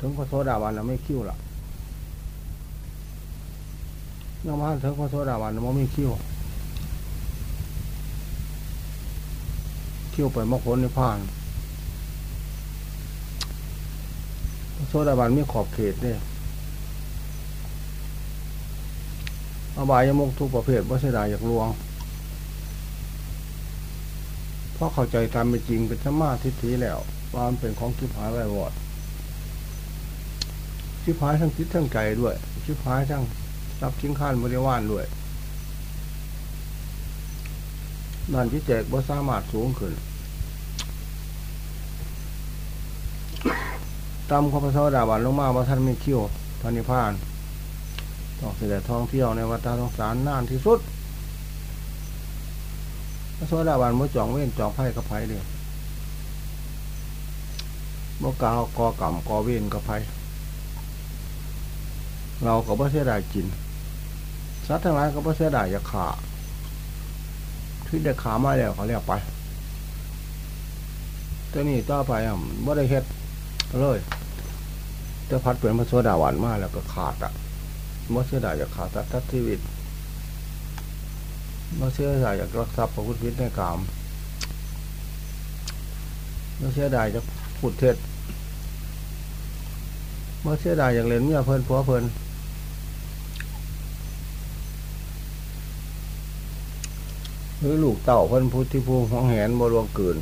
ถึงพระโสดาบันเราไม่คิ้วละยังมาถึงพระโสดาบันเราไม่คิ้วคิ้วไปมรรคผลนิพพานพระโสดาบันมีขอบเขตเนี่ยอบายมุกทุกประเภทว่าเสดายอยากลวงเพราะเข้าใจตามเป็นจริงเป็นธรรมะทิฏฐิแล้วว่ามันเป็นของคิดหายไว้วอด ชิบหายทั้งคิดทั้งใจด้วย ชิบหายทั้งรับชิ้นข้านบริวารด้วยนั่นที่แจกว่าสามารถสูงขึ้นตามข้าพเจ้าดาบันลงมาว่าท่านไม่คิ้วพระนิพพานต้องเสด็จท่องเที่ยวในวัฏสงสารนานที่สุดพระโสดาบันมื่อจองเว้นจองไพ่กับไพ่เดียวเมื่อกาวกอกรรมกอเว้นกับไพ่ เราก็บ่เสียดายกิน สัตว์ทั้งหลายก็บ่เสียดายอยากขาที่ได้ขามาแล้วเขาเรียกไปตัวนี้ต่อไปอะบ่ได้เฮ็ดเลยแต่พัดเป็นพระโสดาวันมาแล้วก็ขาดอะบ่เสียดายอยากขาดตัดทัชีวิตบ่เสียดายอยากรักทรัพย์ประพฤติผิดในกามบ่เสียดายจะพูดเท็จบ่เสียดายอยากเล่นเมียเพิ่นผัวเพิ่น หรือลูกเต่าเพิ่นพุทธิภูมิของแหนบรวงเกิน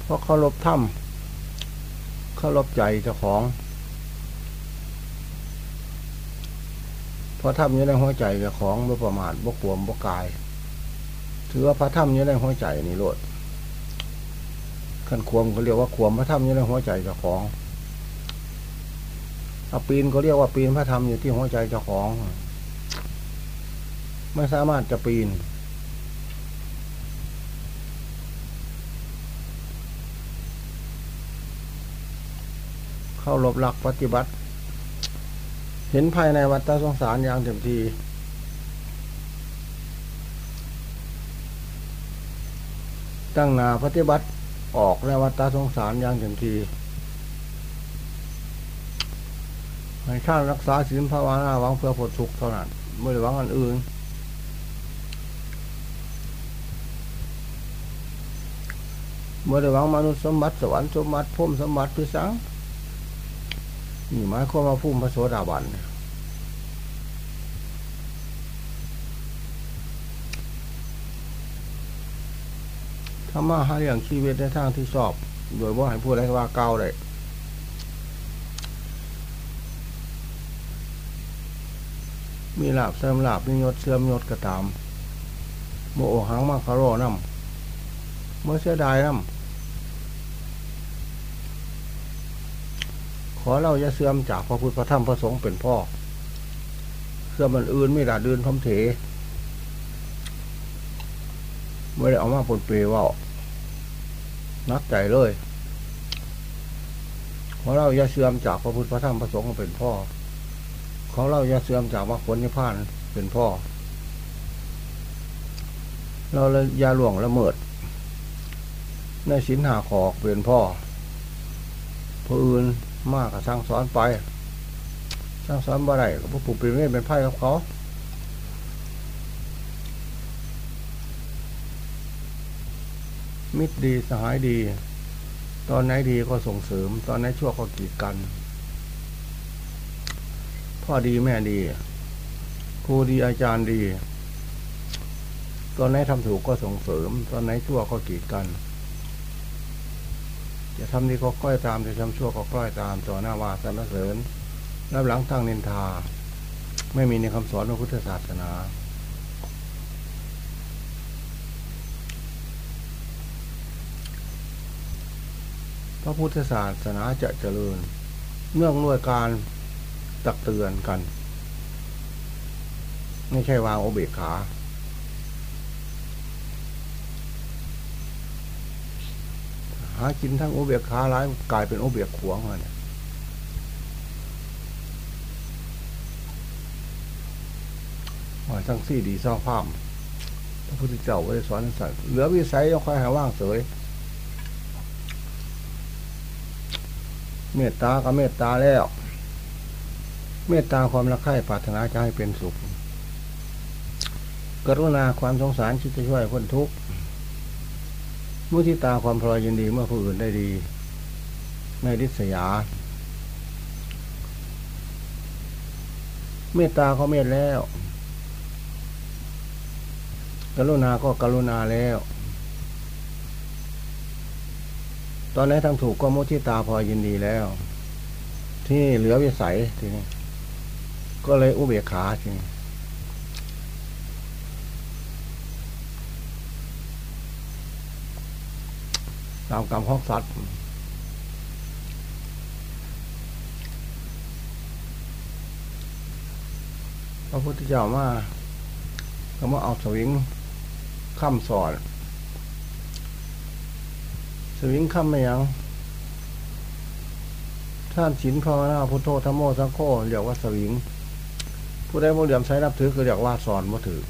เพราะเขาลบถ้ำเขาลบใจเจ้าของเพราะถ้ำอยู่ในหัวใจเจ้าของบ่ประมาทบ่ขวมบ่กาย ถือว่าพระถ้ำอยู่ในหัวใจนี่โลดขันควมเขาเรียกว่าขวมพระถ้ำอยู่ในหัวใจเจ้าของเอาปีนก็เรียกว่าปีนพระธรรมอยู่ที่หัวใจเจ้าของ ไม่สามารถจะปีน เข้าหลบหลักปฏิบัติ เห็นภายในวัฏสงสารอย่างเต็มทีตั้งนาปฏิบัติออกในวัฏสงสารอย่างเต็มทีให้ชาติรักษาศีลภาวนาหวังเพื่อผลสุขเท่านั้นไม่ได้หวังอันอื่น เมื่อได้หวังมนุษย์สมบัติสวรรค์สมบัติพุ่มสมบัติพิสังนี่หมายความว่าพุ่มพระโสดาบันถ้ามาหาเรื่องชีวิตในทางที่ชอบ โดยว่าให้พูดอะไรว่าเก้าเลยมีลาบเสริมลาบมียศเสื่อมยศกระตามโมโอหังมาคารอนำ เมื่อเสียดายนำขอเราจะเสื่อมจากพระพุทธพระธรรมพระสงฆ์เป็นพ่อ เสื่อมมันอื่นไม่ดาดืนทมเถไม่ได้เอามาปนเปว่านักใจเลยขอเราจะเสื่อมจากพระพุทธพระธรรมพระสงฆ์เป็นพ่อ ของเราอย่าเสื่อมจากมรรคผลนิพพานเป็นพ่อ เราเลยยาหลวงละเมิด ในสินหาขอกเป็นพ่อผู้อื่นมากกับสร้างสอนไป สร้างสอนบ่ได้กับผู้ผูกเป็นเวทเป็นไพ่กับเขามิตรดีสหายดี ตอนไหนดีก็ส่งเสริม ตอนไหนชั่วก็กีดกัน พ่อดีแม่ดีครูดีอาจารย์ดี ตอนไหนทำถูกก็ส่งเสริม ตอนไหนชั่วก็กีดกัน จะทำดีก็ก้อยตามจะทำชั่วก็ก้อยตามต่อหน้าว่าสรรเสริญรับหลังทางนินทา ไม่มีในคำสอนของพุทธศาสนา พระพุทธศาสนาจะเจริญเนื่องด้วยการตักเตือนกัน ไม่ใช่วางโอเบกขาากินทั้งโอเบกขาร้ายกลายเป็นโอเบกขวงเลยว่าทั้งสี่ดีซ่องภาพพระพุทธเจ้าไว้สอนสัตว์เหลือวิสัยยังคอยหาว่างเสยเมตตาก็เมตตาแล้ว เมตตาความรักใคร่ปรารถนาจะให้เป็นสุข กรุณาความสงสารคิดจะช่วยคนทุกข์ มุทิตาความพลอยยินดีเมื่อผู้อื่นได้ดี ไม่ริษยา เมตตาก็เมตแล้ว กรุณาก็กรุณาแล้ว ตอนนี้ทำถูกก็มุทิตาพอยินดีแล้ว ที่เหลือวิสัยทีนี้ก็เลยอุเบกขาทีนี้ ตามกรรมของสัตว์พระพุทธเจ้ามาก็มาเอาสวิงข้ามสอนสวิงข้ามไม่ยังท่านฉินภาวนาพุทโธธรรมโมสังโฆเรียกว่าสวิง ผู้ใดโมเหลี่ยมใช้นับถือก็เรียกว่าสอนว่าถือ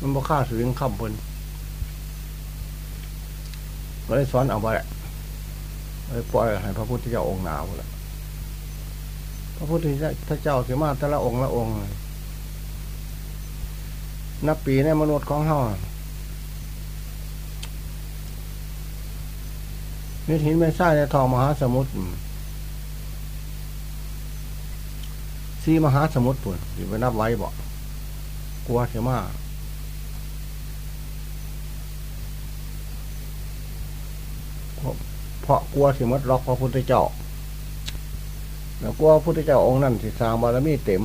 มันบ่ฆ่าสวิงข้ามเพิ่น ก็เลยสอนเอาไปเลยปล่อยให้พระพุทธเจ้าองค์หนาวละพระพุทธเจ้าเสียมาแต่ละองค์ละองค์นับปีในมนุษย์ของเฮานิทินไม่ใช่ในทองมหาสมุทรซีมหาสมุทรปุ่นอยู่ไปนับไว้บอกกลัวเสียมา เพราะกลัวสิมดล็อกพระพุทธเจ้าแล้วกลัวพระพุทธเจ้าองค์นั้นสิสร้างบารมีเต็ม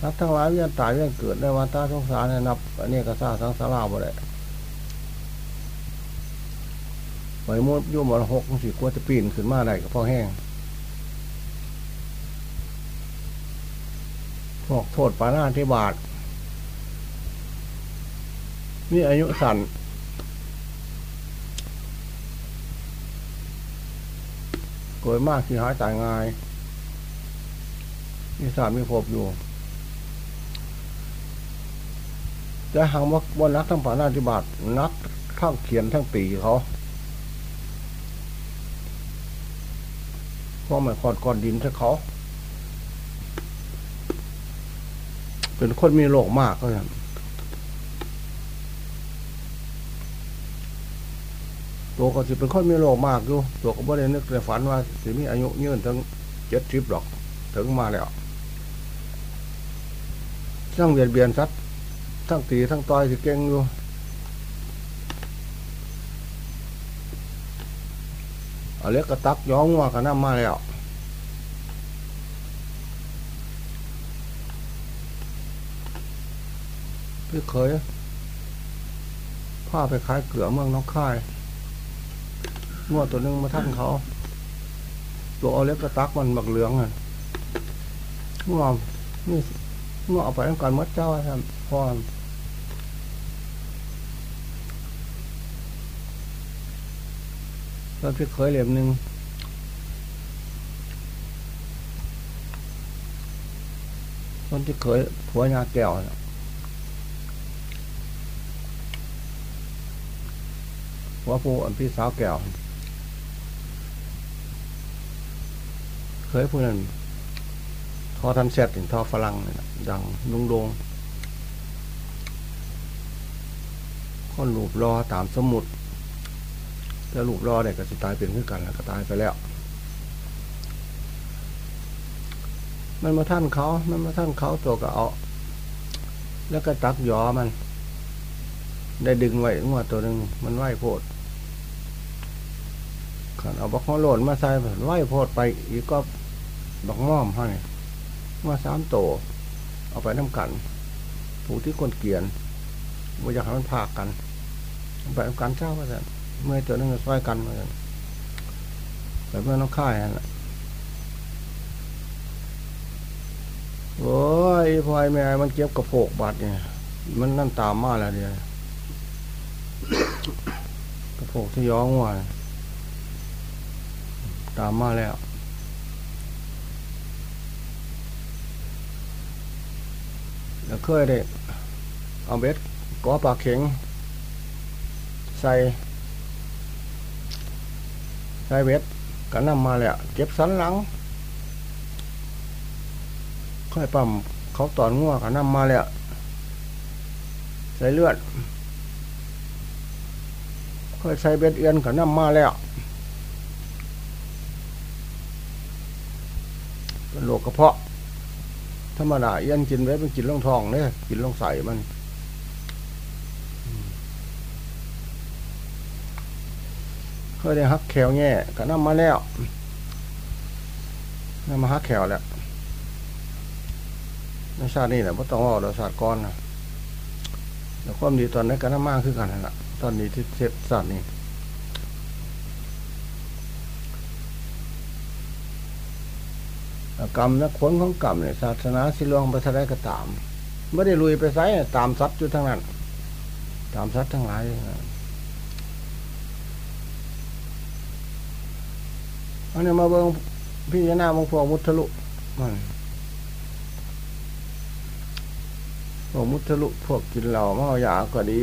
นับทั้งหลายเวียนตายเวียนเกิดในวันตาสงสารนับอันนี้ก็ซาสังสาราบ่ได้ไปมุดยุ่มมรหกสิกลัวจะปีนขึ้นมาได้ก็พอแห้งพวกโทษปานาที่บาท นี่อายุสั้นเกิดมากที่หายตายง่ายมีสามมีภพอยู่จะหางว่าบนนักทั้งผ่านาธิบาตนักทั้งเขียนทั้งตีเขาเพราะมันขอดก้อนดินถ้าเขา เป็นคนมีโลกมากก็อย่าง ตัวก็สิเป็นคนมีโลกมากอยู่ตัวก็บ่ได้นึกในฝันว่าสิมีอายุยืนถึงเจ็ดสิบหรอก ถึงมาแล้วทั้งเบียดเบียนสัตว์ทั้งตีทั้งต่อยสิเก่งอยู่อาเล็กกระตักย้องว่ากันน้ำมาแล้วพี่เคยพาไปขายเกลือเมืองน้องค่าย งวดตัวนึงมาท่านเขาตัวเอาเล็กกระตักมันหมักเหลืองอะงวนี่งวเอาไปทำการมัดเจ้าครับพ่อแล้วพี่เคยเหลี่ยมหนึ่งคนที่เคยผัวยาแก้วหัวผู้อันพี่สาวแก้วเค ยพูดนั้นทอทันเซตถึงทอฝรั่งนี่ยดังลุงดงคนหลูบรอตามสมุดถ้าหลูบรอเนี่ยก็สิตายเป็นขึ้นกันแล้วก็ตายไปแล้ว มันมาท่านเขา มันมาท่านเขาตัวก็เอาแล้วก็ตักยอมัน ได้ดึงไว้งวดตัวหนึ่งมันไหวโพดขันเอาบักข้อโหลนมาใส่ไหวโพดไปอีกก็ ดอกง้อมให้ว่าสามโต เอาไปน้ำกัน ผู้ที่คนเกียนว่าอยากให้มันพากกันไปน้ำกันเจ้าว่าจะเมื่อตัวนึงจะช่วยกันมาแต่เมื่อน้องค่ายนั่นแหละโอ้ยพอยแม่ มันเก็บกระโปกบาดเนี่ย มันนั่นตามมาแล้วเดียวกระโปกที่ย้องว่าตามมาแล้วแล้ว เคยได้เอาเบ็ดกอปลาเข็ง ใส่ ใส่เวทก็นำมาแล้วเจ็บสันหลังค่อยปั๊มเขาตอนงัวก็นำมาแล้วใส่เลือดค่อยใส่เบ็ดเอียนก็นำมาแล้วเป็นโรคกระเพาะ ธรรมดาเอียนกินไว้เป็นกินลงทองเนี่ยกินลงใส่มันเคยได้ฮักแขวแง่ก็นำมาแล้วนำมาฮักแขวแล้วในชาตินี้แหละไม่ต้องว่าเราศาสตร์ก้อนนะแล้วความดีตอนนั้นก็น่ามากขึ้นกันนั่นแหละตอนนี้ที่เสร็จศาตร์นี้ กรรมและผลของกรรมเนี่ยศาสนาสิลวงไปทะเลก็ตามไม่ได้ลุยไปไซตามสัตว์อยู่ทั้งนั้น ตามสัตว์ทั้งหลายอันนี้มาเบิ่งพิจารณาบางพวกมุทะลุมันพวกมุทะลุพวกกินเหล้าเมายาก็ดี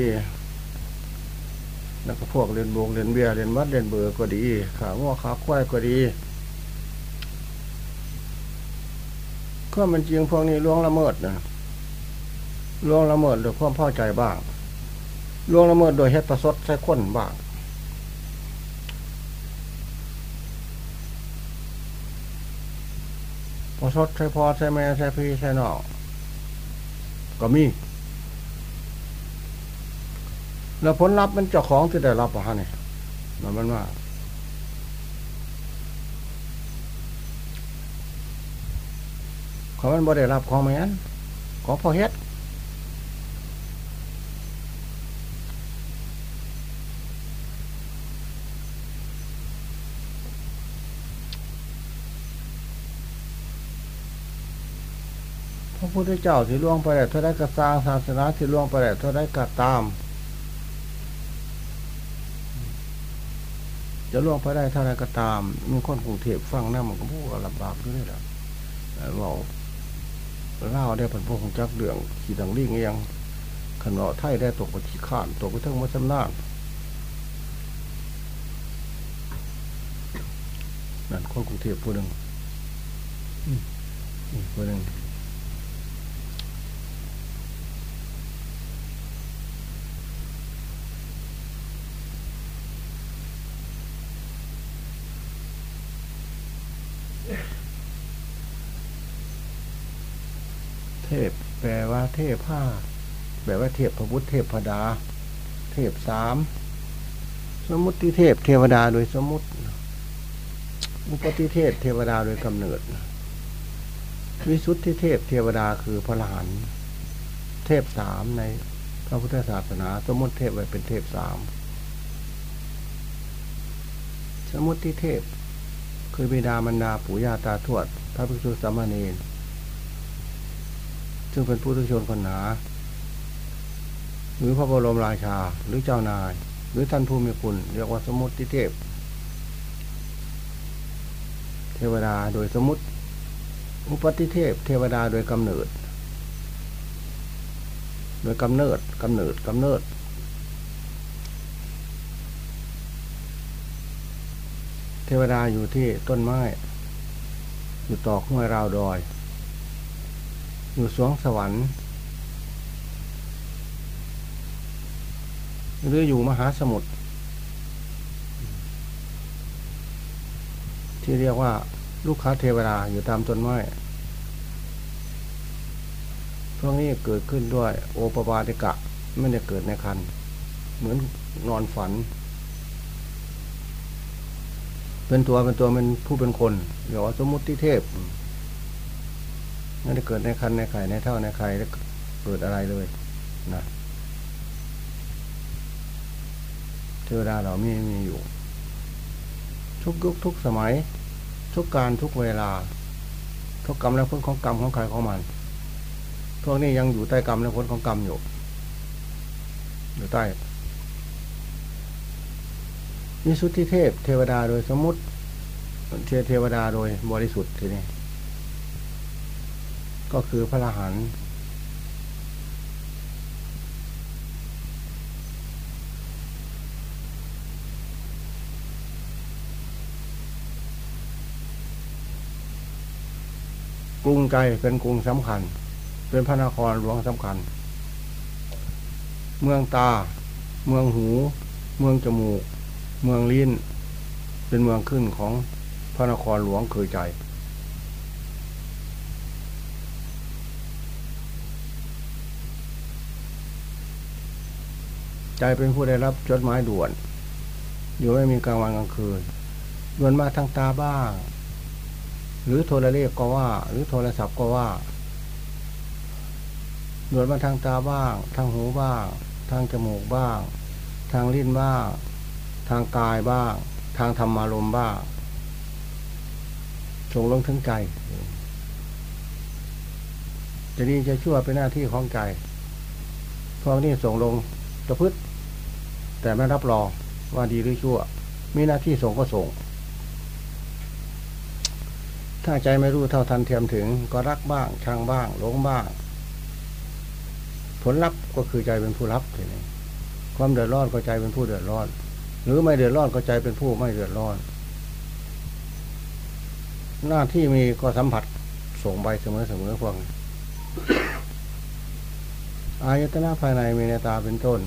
แล้วก็พวกเรียนบงเรียนเบียร์เรียนวัดเรียนเบอร์ก็ดีขาง้อขาควายก็ดี ก็มันจริงพวกนี้ล่วงละเมิดนะล่วงละเมิดโดยความพอใจบ้างล่วงละเมิดโดยเฮ็ดประสดใช้คนบ้างพอสดใช่พอใช่แม่ใช่พี่ใช่น้องก็มี แล้วผลลัพธ์มันเจ้าของที่ได้รับอะฮะเนี่ยมันมันว่า เขามันบ่ได้รับของแม่นของพอเฮ็ดพระพุทธเจ้าที่ล่วงไปแล้วเท่าได้กระสร้างศาสนาที่ล่วงไปแล้วเท่าได้กระตาม จะล่วงไปได้เท่าไรก็ตาม มีคนกรุงเทพฟังหน้ามันก็พูดลำบากด้วยแหละบอก เล่าได้ผลพวกของจักเดืองขี่ดังลิ่งเอียงขนอไทยได้ตกไปขี้ข้านตกไปทั้งมัสนานั่นคนกรุงเทพผู้หนึ่งผู้หนึ่งเทพ แปลว่า เทพผ้าแปลว่าเทพพระพุทธเทพพดา เทพสามสมมุติเทพเทวดาโดยสมมุติอุปติเทพเทวดาโดยกำเนิด วิสุทธิเทพเทวดาคือพระหลานเทพสามในพระพุทธศาสนา สมมติเทพไว้เป็นเทพสามสมมติเทพคือบิดามารดาปู่ย่าตาทวด พระภิกษุสามเณร ซึ่งเป็นผู้ทุชนคนหนา หรือพระบรมราชาหรือเจ้านาย หรือท่านผู้มีคุณ เรียกว่าสมมติเทพ เทวดาโดยสมมติอุปติเทพ เทวดาโดยกำเนิด โดยกำเนิดกำเนิดกำเนิดเทวดาอยู่ที่ต้นไม้ อยู่ต่อห้วยราวดอย อยู่สวงสวรรค์ หรืออยู่มหาสมุทรที่เรียกว่าลูกค้าเทวดาอยู่ตามต้นไม้พวกนี้เกิดขึ้นด้วยโอปปาติกะไม่ได้เกิดในคัน เหมือนนอนฝัน เป็นตัวเป็นตัวเป็นผู้เป็นคนเรียกว่าสมมุติเทพ ไม่ได้เกิดในคันในไข่ในเท่าในไข่แล้วเกิดอะไรเลยนะเทวดาเรามีมีอยู่ ทุกยุคทุกสมัย ทุกการทุกเวลา ทุกกรรมและผลของกรรมของใครของมันพวกนี้ยังอยู่ใต้กรรมและผลของกรรมอยู่อยู่ใต้มีสุทธิเทพ เทวดาโดยสมมติเทเทวดาโดยบริสุทธิ์ทีนี้ ก็คือพระอรหันต์กรุงไใจเป็นกรุงสำคัญ เป็นพระนครหลวงสำคัญ เมืองตา เมืองหู เมืองจมูก เมืองลิ้น เป็นเมืองขึ้นของพระนครหลวงคือใจ ใจเป็นผู้ได้รับจดหมายด่วน อยู่ไม่มีกลางวันกลางคืนด่วนมาทางตาบ้าง หรือโทรเลขก็ว่า หรือโทรศัพท์ก็ว่าหนวดมาทางตาบ้าง ทางหูบ้าง ทางจมูกบ้าง ทางลิ้นบ้าง ทางกายบ้าง ทางธรรมารมบ้างส่งลงถึงใจจะดีจะชั่วเป็นหน้าที่ของใจพวกนี้ส่งลงตะพึด แต่ไม่รับรองว่าดีหรือชั่ว มีหน้าที่ส่งก็ส่ง ถ้าใจไม่รู้เท่าทันเทียมถึง ก็รักบ้างชังบ้างหลงบ้าง ผลลัพธ์ก็คือใจเป็นผู้รับทีนี้ความเดือดร้อนก็ใจเป็นผู้เดือดร้อน หรือไม่เดือดร้อนก็ใจเป็นผู้ไม่เดือดร้อน หน้าที่มีก็สัมผัสส่งไปเสมอเสมอพวกอายตนะภายในมีในตาเป็นต้น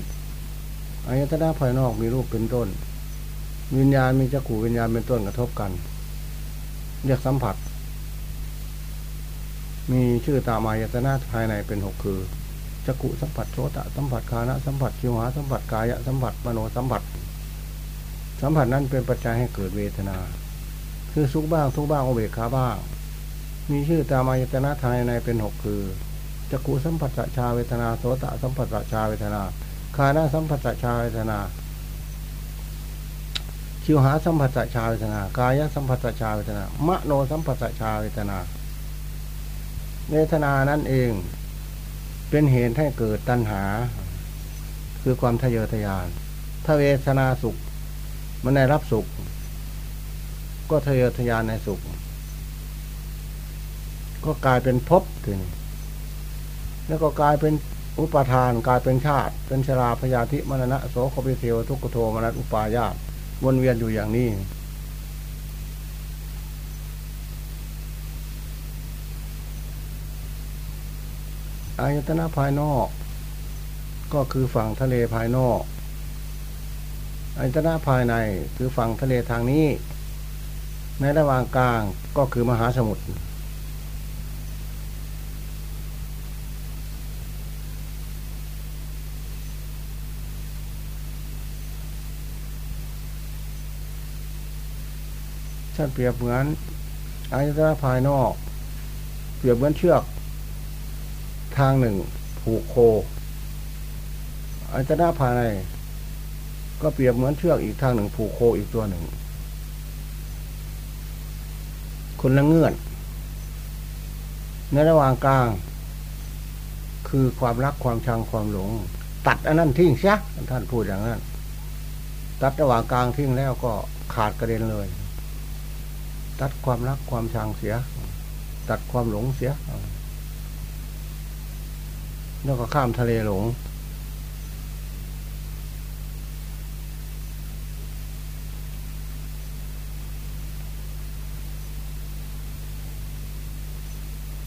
อายตนะภายนอกมีรูปเป็นต้น วิญญาณมีจักขูวิญญาณเป็นต้นกระทบกัน เรียกสัมผัส มีชื่อตามายตนะภายในเป็นหกคือจักขุสัมผัสโสตะสัมผัสคานะสัมผัสชิวหาสัมผัสกายสัมผัสมโนสัมผัส สัมผัสนั้นเป็นปัจจัยให้เกิดเวทนา คือสุขบ้างทุกบ้างอเบกขาบ้าง มีชื่อตามายตนะภายในเป็นหกคือจักขุสัมผัสชาเวทนาโสตะสัมผัสชาเวทนา คานะสัมผัสชาเวทนา ชิวหาสัมผัสชาเวทนา กายสัมผัสชาเวทนา มโนสัมผัสชาเวทนา เวทนานั้นเอง เป็นเหตุให้เกิดตัณหา คือความทะเยอทะยาน ถ้าเวทนาสุข มันได้รับสุข ก็ทะเยอทะยานในสุข ก็กลายเป็นภพถึงแล้วก็กลายเป็น อุปทานกลายเป็นชาติ เป็นชราพยาธิมรณะโสโคปิเทวทุกขโทมนัสอุปายาตวนเวียนอยู่อย่างนี้ อายตนะภายนอก ก็คือฝั่งทะเลภายนอกอายตนะภายในคือฝั่งทะเลทางนี้ ในระหว่างกลางก็คือมหาสมุทร ท่านเปรียบเหมือนอายตนะภายนอก เปรียบเหมือนเชือก ทางหนึ่ง ผูกโคอายตนะภายใน ก็เปรียบเหมือนเชือกอีกทางหนึ่ง ผูกโคอีกตัวหนึ่ง คนละเงื่อน ในระหว่างกลาง คือความรักความชังความหลง ตัดอันนั้นทิ้งซะท่านพูดอย่างนั้น ตัดระหว่างกลางทิ้งแล้วก็ขาดกระเด็นเลย ตัดความรักความชังเสีย ตัดความหลงเสียแล้วก็ข้ามทะเลหลง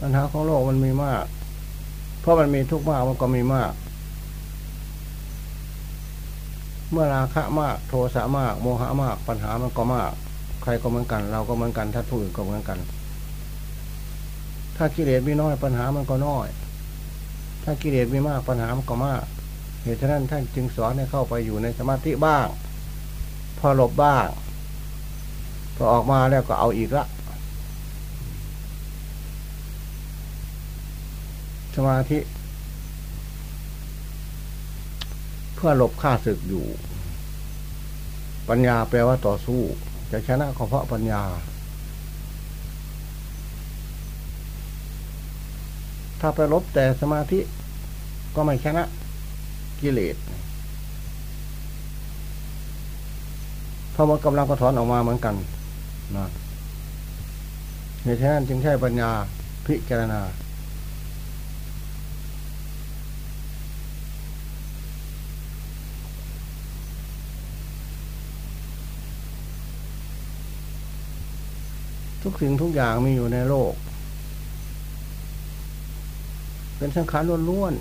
ปัญหาของโลกมันมีมาก เพราะมันมีทุกข์มากมันก็มีมาก เมื่อราคะมาก โทสะมาก โมหะมาก ปัญหามันก็มาก รก็เหมือนกัน เราก็เหมือนกันถ้าผู้อื่นก็เหมือนกัน ถ้ากิเลสมีน้อยปัญหามันก็น้อย ถ้ากิเลสมีมากปัญหามันก็มาก เหตุฉะนั้นท่านจึงสอนให้เข้าไปอยู่ในสมาธิบ้าง พอหลบบ้าง พอออกมาแล้วก็เอาอีกละสมาธิ เพื่อหลบข้าศึกอยู่ ปัญญาแปลว่าต่อสู้ จะชนะก็เพราะปัญญา ถ้าไปลบแต่สมาธิก็ไม่ชนะกิเลสพอหมดกำลังก็ถอนออกมาเหมือนกันนะในแท้จึงใช้ปัญญาพิจารณา ทุกสิ่งทุกอย่างมีอยู่ในโลก เป็นสังขารล้วนๆ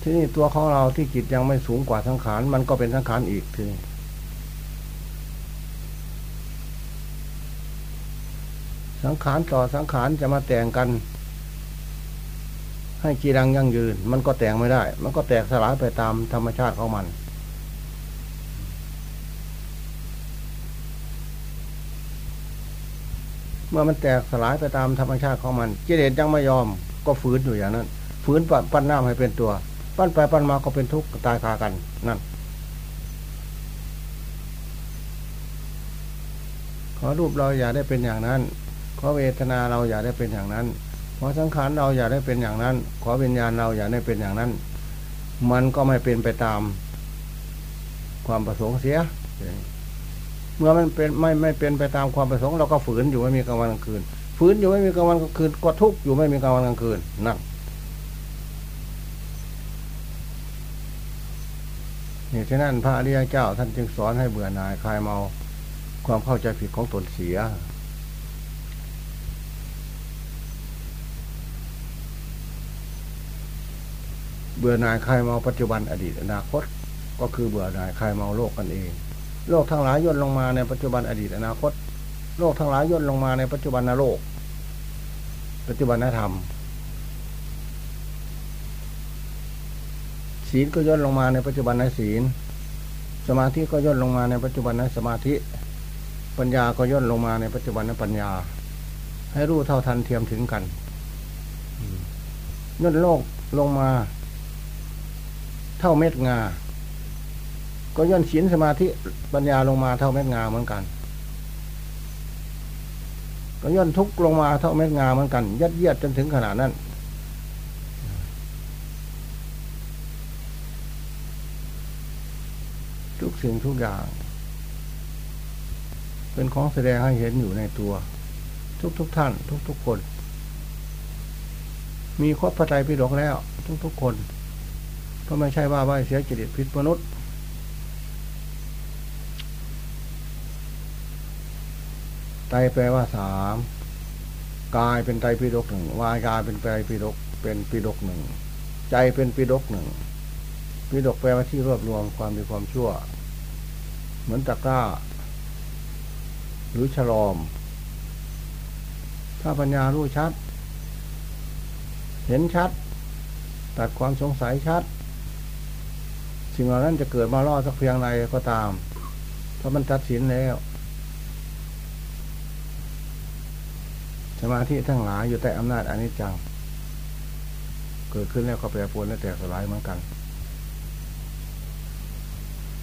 ที่นี่ตัวของเราที่จิตยังไม่สูงกว่าสังขาร มันก็เป็นสังขารอีกทีสังขารต่อสังขารจะมาแต่งกัน ให้กีรังยั่งยืน มันก็แต่งไม่ได้ มันก็แตกสลายไปตามธรรมชาติของมัน เมื่อมันแตกสลายไปตามธรรมชาติของมันกิเลสยังไม่ยอมก็ฝืนอยู่อย่างนั้น ฝืนปั้นน้ำให้เป็นตัว ปั้นไปปั้นมาก็เป็นทุกข์ตายคากันนั่นขอรูปเราอย่าได้เป็นอย่างนั้น ขอเวทนาเราอย่าได้เป็นอย่างนั้น ขอสังขารเราอย่าได้เป็นอย่างนั้น ขอวิญญาณเราอย่าได้เป็นอย่างนั้น มันก็ไม่เป็นไปตาม ความประสงค์เสีย เมื่อมันเป็นไม่ไม่เป็นไปตามความประสงค์เราก็ฝืนอยู่ไม่มีกลางวันกลางคืน ฝืนอยู่ไม่มีกลางวันกลางคืน ก็ทุกข์อยู่ไม่มีกลางวันกลางคืนนั่นนี่ฉะนั้นพระอริยเจ้า ท่านจึงสอนให้เบื่อหน่ายคลายเมาความเข้าใจผิดของตนเสีย เบื่อหน่ายคลายเมาปัจจุบันอดีตอนาคต ก็คือเบื่อหน่ายคลายเมาโลกกันเอง โลกทั้งหลายย่นลงมาในปัจจุบันอดีตอนาคต โลกทั้งหลายย่นลงมาในปัจจุบันนโลก ปัจจุบันนธรรมศีลก็ย่นลงมาในปัจจุบันนศีล สมาธิก็ย่นลงมาในปัจจุบันนสมาธิ ปัญญาก็ย่นลงมาในปัจจุบันนปัญญา ให้รู้เท่าทันเทียมถึงกันย่นโลกลงมา เท่าเม็ดงา ก็ย่นศีลสมาธิปัญญาลงมาเท่าเม็ดงาเหมือนกัน ก็ย่นทุกลงมาเท่าเม็ดงาเหมือนกัน ยัดเยียดจนถึงขนาดนั้นทุกสิ่งทุกอย่าง เป็นของแสดงให้เห็นอยู่ในตัว ทุกทุกท่าน ทุกทุกคน มีครบพระใจพิดกแล้ว ทุกทุกคน ก็ไม่ใช่ว่าว่าเสียจิตพิษมนุษย์ ไตแปลว่าสามกายเป็นไตปิฎกหนึ่งวายกายเป็นไตปิฎกเป็นปิฎกหนึ่งใจเป็นปิฎกหนึ่งปิฎกแปลว่าที่รวบรวมความมีความชั่ว เหมือนตะกร้า หรือฉลอม ถ้าปัญญารู้ชัด เห็นชัด ตัดความสงสัยชัด สิ่งเหล่านั้นจะเกิดมาล่อสักเพียงใดก็ตาม เพราะมันตัดสินแล้ว สมาธิทั้งหลายอยู่ใต้อำนาจอนิจจัง เกิดขึ้นแล้วก็แปรปรวนและแตกสลายเหมือนกัน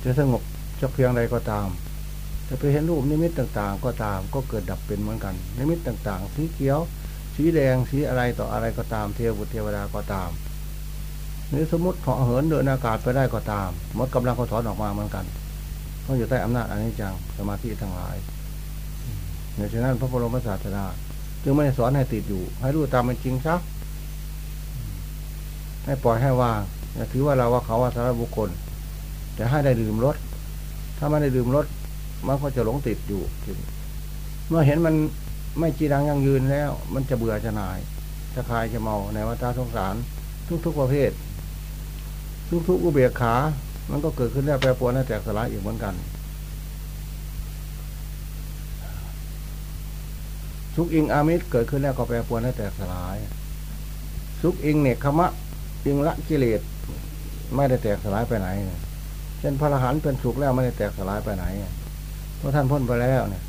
จะสงบสักเพียงใดก็ตาม จะไปเห็นรูปนิมิตต่างๆ ก็ตาม ก็เกิดดับเป็นเหมือนกัน นิมิตต่างๆ สีเขียว สีแดง สีอะไรต่ออะไรก็ตาม เทวบุตรเทวดาก็ตามหรือสมมติเหาะเหินเดินอากาศไปได้ก็ตามมดกำลังก็ถอนออกมาเหมือนกันเพราะอยู่ใต้อำนาจอนนี้จังสมาธิทั้งหลายในฉะนั้นพระบรมศาสดา จึงไม่ได้สอนให้ติดอยู่ ให้รู้ตามเป็นจริงซักให้ปล่อยให้ว่างอย่าถือว่าเราว่าเขาว่าสารบุคคลแต่ให้ได้ดื่มรถถ้าไม่ได้ดื่มรถมันก็จะหลงติดอยู่เมื่อเห็นมันไม่จีรังยังยืนแล้ว มันจะเบื่อจะหน่ายจะคลายจะเมาในวัฏสงสาร ทุกๆประเภท ทุกทุกอุเบกขา มันก็เกิดขึ้นแล้วแปรปรวนแลแตกสลายอีกเหมือนกัน ทุกอิงอามิตรเกิดขึ้นแล้วก็แปรปรวนแลแตกสลายทุกอิงเนกขมะอิงละกิเลสไม่ได้แตกสลายไปไหนเช่นพระอรหันต์เป็นสุขแล้วไม่ได้แตกสลายไปไหนเพราะท่านพ้นไปแล้วเนี่ย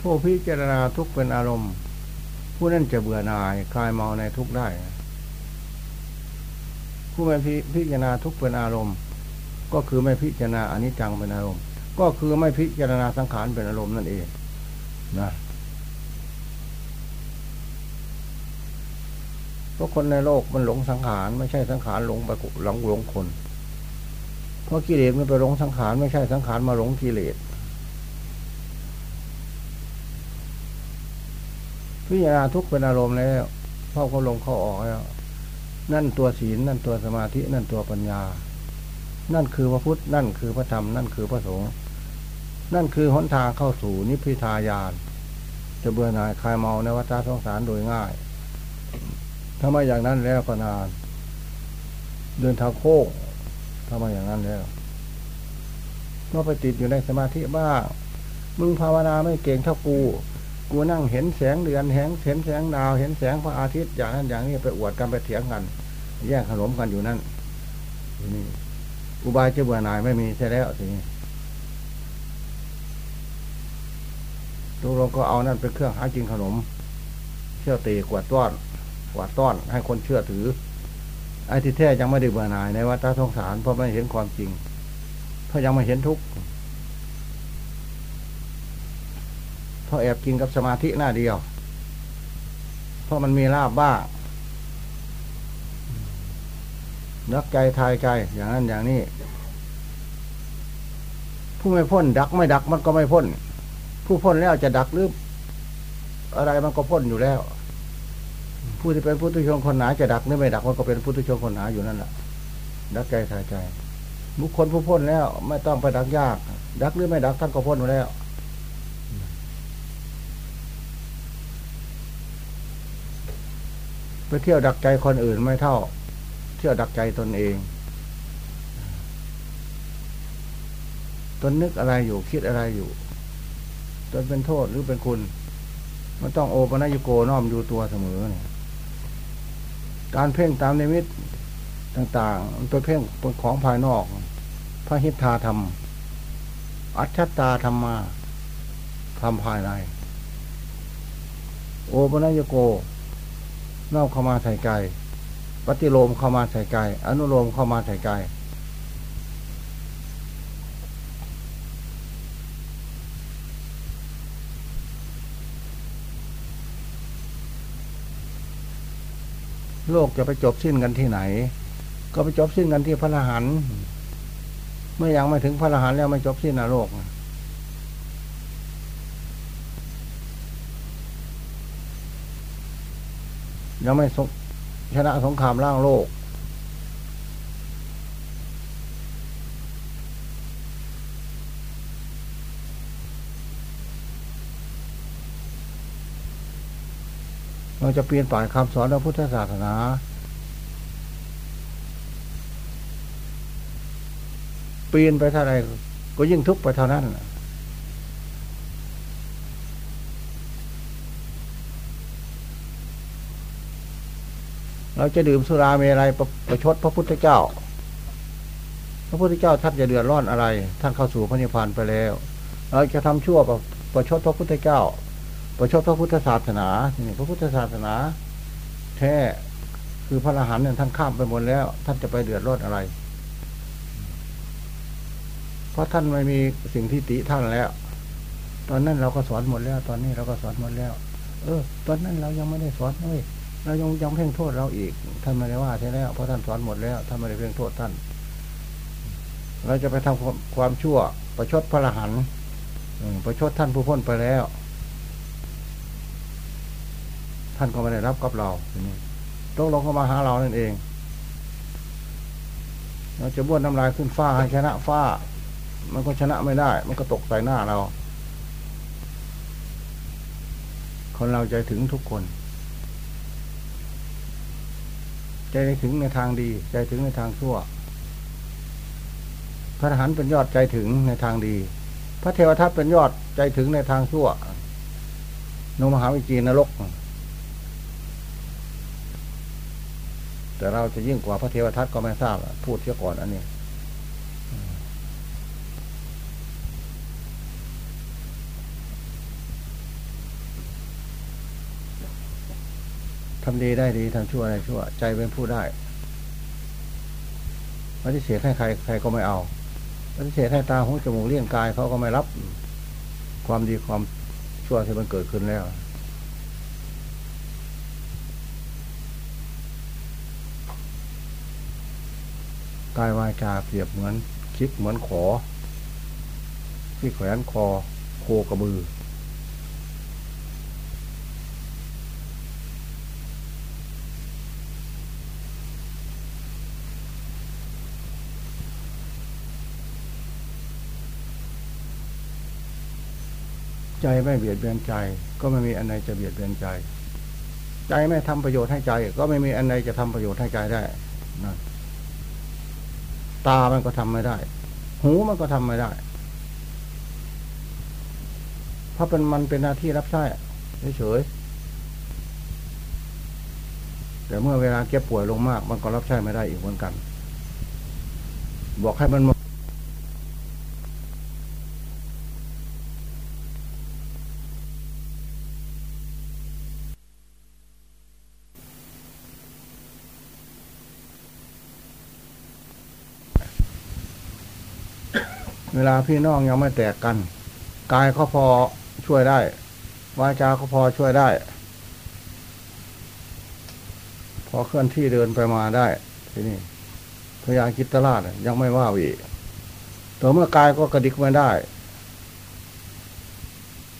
ผู้พิจารณาทุกเป็นอารมณ์ ผู้นั้นจะเบื่อหน่ายคลายเมาในทุกได้ ผู้ไม่พิจารณาทุกเป็นอารมณ์ ก็คือไม่พิจารณาอนิจจังเป็นอารมณ์ ก็คือไม่พิจารณาสังขารเป็นอารมณ์นั่นเองนะเพราะคนในโลกมันหลงสังขารไม่ใช่สังขารหลงไปหลงหลงคน เพราะกิเลสมันไปหลงสังขารไม่ใช่สังขารมาหลงกิเลสพิจารณาทุกเป็นอารมณ์แล้วเข้าก็ลงเข้าออกแล้ว นั่นตัวศีลนั่นตัวสมาธินั่นตัวปัญญา นั่นคือพระพุทธนั่นคือพระธรรมนั่นคือพระสงฆ์นั่นคือหนทางเข้าสู่นิพพิทายาน จะเบื่อหน่ายคลายเมาในวัฏสงสารโดยง่ายถ้าไม่อย่างนั้นแล้วก็นาน เดินทางโค้งถ้าไม่อย่างนั้นแล้วเมื่อไปติดอยู่ในสมาธิบ้างมึงภาวนาไม่เก่งเท่ากู กูนั่งเห็นแสงเดือนเห็นเห็นแสงดาวเห็นแสงพระอาทิตย์อย่างนั้นอย่างนี้ไปอวดกันไปเถียงกัน แย่งขนมกันอยู่นั่นนี้อุบายจะเบื่อหน่ายไม่มีใช่แล้วทีนี้ทุกเราก็เอานั่นเป็นเครื่องหากินขนม เชื่อตีกวาดต้อนกวาดต้อน ให้คนเชื่อถือ ไอ้ที่แท้ยังไม่ได้เบื่อหน่ายในวัฏสงสารเพราะไม่เห็นความจริงเพราะยังไม่เห็นทุกข์ เพราะแอบกินกับสมาธิหน้าเดียว เพราะมันมีลาบบ้านักใจทายใจอย่างนั้นอย่างนี้ ผู้ไม่พ้น ดักไม่ดักมันก็ไม่พ้น ผู้พ้นแล้วจะดักหรืออะไรมันก็พ้นอยู่แล้ว ผู้ที่เป็นพุทธชนคนหนาจะดักหรือไม่ดักมันก็เป็นพุทธชนคนหนาอยู่นั่นแหละดักใจทายใจบุคคลผู้พ้นแล้ว ไม่ต้องไปดักยาก ดักหรือไม่ดักท่านก็พ้นอยู่แล้ว ไปเที่ยวดักใจคนอื่นไม่เท่า เที่ยวดักใจตนเองตนนึกอะไรอยู่คิดอะไรอยู่ตนเป็นโทษหรือเป็นคุณมันต้องโอปนัญโกน้อมอยู่ตัวเสมอเนี่ย การเพ่งตามในมิตต่างๆมันเพ่งเป็นของภายนอก พระหิทธาธรรม อัจฉตาธรรมาทำภายใน โอปนัญโก น้อมเข้ามาใส่ใจปฏิโลมเข้ามาใส่ใจอนุโลมเข้ามาใส่ใจโลกจะไปจบสิ้นกันที่ไหน ก็ไปจบสิ้นกันที่พระอรหันต์เมื่อยังไม่ถึงพระอรหันต์แล้วไม่จบสิ้นนะโลก ยังไม่ชนะสงครามล่างโลก เราจะเปลี่ยนป่ายคำสอนพระพุทธศาสนาเปลี่ยนไปเท่าไรก็ยิ่งทุกข์ไปเท่านั้น เราจะดื่มสุราเมรัยประประชดพระพุทธเจ้า พระพุทธเจ้าท่านจะเดือดร้อนอะไร ท่านเข้าสู่พระนิพพานไปแล้ว เราจะทำชั่วประประชดพระพุทธเจ้า ประชดพระพุทธศาสนานี่พระพุทธศาสนา แท้คือพระอรหันต์เนี่ยท่านข้ามไปหมดแล้ว ท่านจะไปเดือดร้อนอะไร เพราะท่านไม่มีสิ่งที่ติท่านแล้ว ตอนนั้นเราก็สอนหมดแล้ว ตอนนี้เราก็สอนหมดแล้ว เออ ตอนนั้นเรายังไม่ได้สอนเลย เรายังยังเพ่งโทษเราอีก ท่านไม่ได้ว่าใช่แล้วเพราะท่านสอนหมดแล้วท่านไม่ได้เพ่งโทษท่าน เราจะไปทำความชั่ว ประชดพระรหันต์ประชดท่านผู้พ้นไปแล้ว ท่านก็ไม่ได้รับกับเราทีนี้ต้องลงเข้ามาหาเรานั่นเอง เราจะบ้วนน้ำลายขึ้นฟ้าให้ชนะฟ้า มันก็ชนะไม่ได้ มันก็ตกใส่หน้าเรา คนเราใจถึงทุกคน ใจถึงในทางดี ใจถึงในทางชั่ว พระทหารเป็นยอดใจถึงในทางดี พระเทวทัตเป็นยอดใจถึงในทางชั่ว นมหาวิจีนรก แต่เราจะยิ่งกว่าพระเทวทัตก็ไม่ทราบพูดเสียก่อนอันนี้ ทำดีได้ดีทำชั่วอะไรชั่ว ใจเป็นผู้ได้ปฏิเสธให้ใครใครก็ไม่เอาปฏิเสธให้ตาหูจมูกเลี้ยงกายเขาก็ไม่รับ ความดีความชั่วที่มันเกิดขึ้นแล้วกายวาจาเปรียบเหมือนคิดเหมือนขอ ที่แขวนคอโคกระบือ ใจไม่เบียดเบียนใจ ก็ไม่มีอันใดจะเบียดเบียนใจ ใจไม่ทำประโยชน์ให้ใจ ก็ไม่มีอันใดจะทำประโยชน์ให้ใจได้นั่นตามันก็ทำไม่ได้ หูมันก็ทำไม่ได้เพราะเป็นมันเป็นหน้าที่รับใช้เฉยแต่เมื่อเวลาเก็บป่วยลงมาก มันก็รับใช้ไม่ได้อีกเหมือนกัน บอกให้มัน เวลาพี่น้องยังไม่แตกกัน กายเขาพอช่วยได้ วาจาเขาพอช่วยได้ พอเคลื่อนที่เดินไปมาได้ ที่นี่พยากิตราชยังไม่ว่าวีตัวเมื่อกายก็กระดิกไม่ได้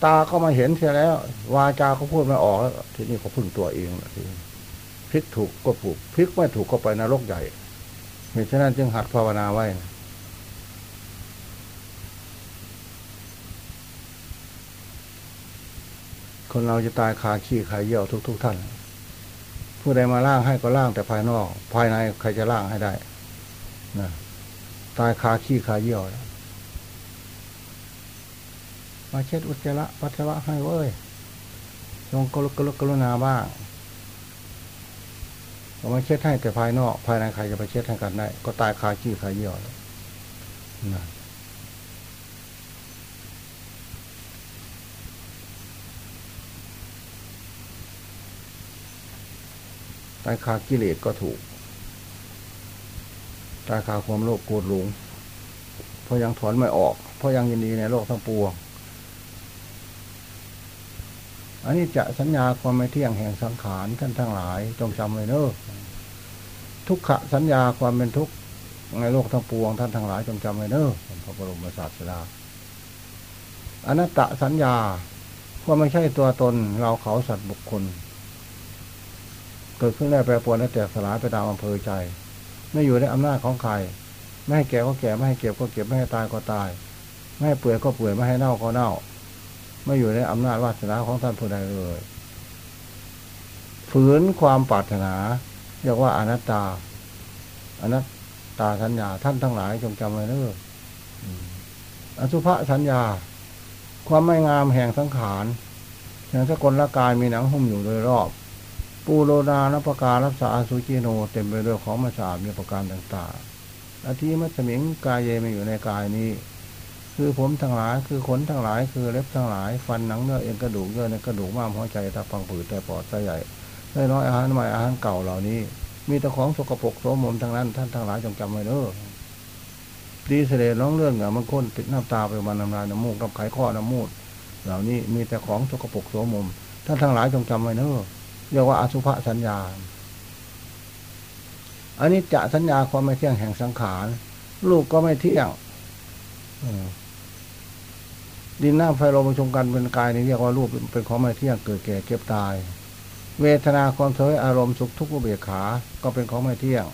ตาก็มาเห็นเสียแล้ว วาจาเขาพูดไม่ออกแล้วที่นี่เขาพึ่งตัวเองทีพลิกถูกก็ผูกพลิกไม่ถูกก็ไปนรกใหญ่เหตุฉะนั้นจึงหัดภาวนาไว้ คนเราจะตายคาขี้คาเยี่ยวทุกๆทท่าน ผู้ใดมาล่างให้ก็ล่างแต่ภายนอก ภายในใครจะล่างให้ได้นะตายคาขี้คาเยี่ยวมาเช็ดอุจจาระปัสสาวะให้เว้ยลงกลุกลุกรุณาบ้างก็มาเช็ดให้แต่ภายนอก ภายในใครจะไปเช็ดให้กันได้ ก็ตายคาขี้คาเยี่ยวนะ ตายคากิเลสก็ถูกตายคาความโลภโกรธหลงเพราะยังถอนไม่ออก เพราะยังยินดีในโลกทั้งปวง อันนี้จะสัญญาความไม่เที่ยงแห่งสังขารท่านทั้งหลาย จงจำไว้เนอะทุกขะสัญญาความเป็นทุกข์ในโลกทั้งปวงท่านทั้งหลายจงจำไว้เนอะพระบรมศาสดาอนัตตสัญญาว่าไม่ใช่ตัวตนเราเขาสัตว์บุคคล เกิดขึ้นได้แปรปรวนและแตกสลายไปตามอำเภอใจ ไม่อยู่ในอำนาจของใคร ไม่ให้แก่ก็แก่ไม่ให้เก็บก็เก็บไม่ให้ตายก็ตาย ไม่ให้เปื่อยก็เปื่อยไม่ให้เน่าก็เน่า ไม่อยู่ในอำนาจวาสนาของท่านผู้ใดเลย ฝืนความปรารถนาเรียกว่าอนัตตา อนัตตาสัญญา ท่านทั้งหลายจงจำไว้เนอะอสุภะสัญญา ความไม่งามแห่งสังขารอย่งสกลละกายมีหนังหุ้มอยู่โดยรอบ ปูโรดานประการรักษาสุจิโน เต็มไปด้วยของมาสาบมีประการต่างๆอาทิมัสมิงกายเยมาอยู่ในกายนี้ คือผมทั้งหลายคือขนทั้งหลาย คือเล็บทั้งหลาย ฟันหนังเนื้อเอ็นกระดูกเยื่อในกระดูกม้ามหัวใจตาฟังผืดแต่ปอดไตใหญ่ได้น้อยอาหารใหม่อาหารเก่าเหล่านี้ มีแต่ของสกปรกโสมมทั้งนั้นท่านทั้งหลายจงจำไว้เด้อดีเสด็จน้องเลื่อนเหงามันค้นติดน้ำตาไปมันน้ำลายน้ำมูกน้ำไขข้อน้ำมูด เหล่านี้มีแต่ของสกปรกโสมมท่านทั้งหลายจงจำไว้เด้อ เรียกว่าอสุภสัญญาอันนี้จะสัญญาความไม่เที่ยงแห่งสังขาร ลูกก็ไม่เที่ยงดินน้ำไฟลมประชุมกันเป็นกายนี่เรียกว่ารูปเป็นของไม่เที่ยงเกิดแก่เก็บตาย เวทนาความเฉยอารมณ์สุขทุกข์อุเบกขา ก็เป็นของไม่เที่ยง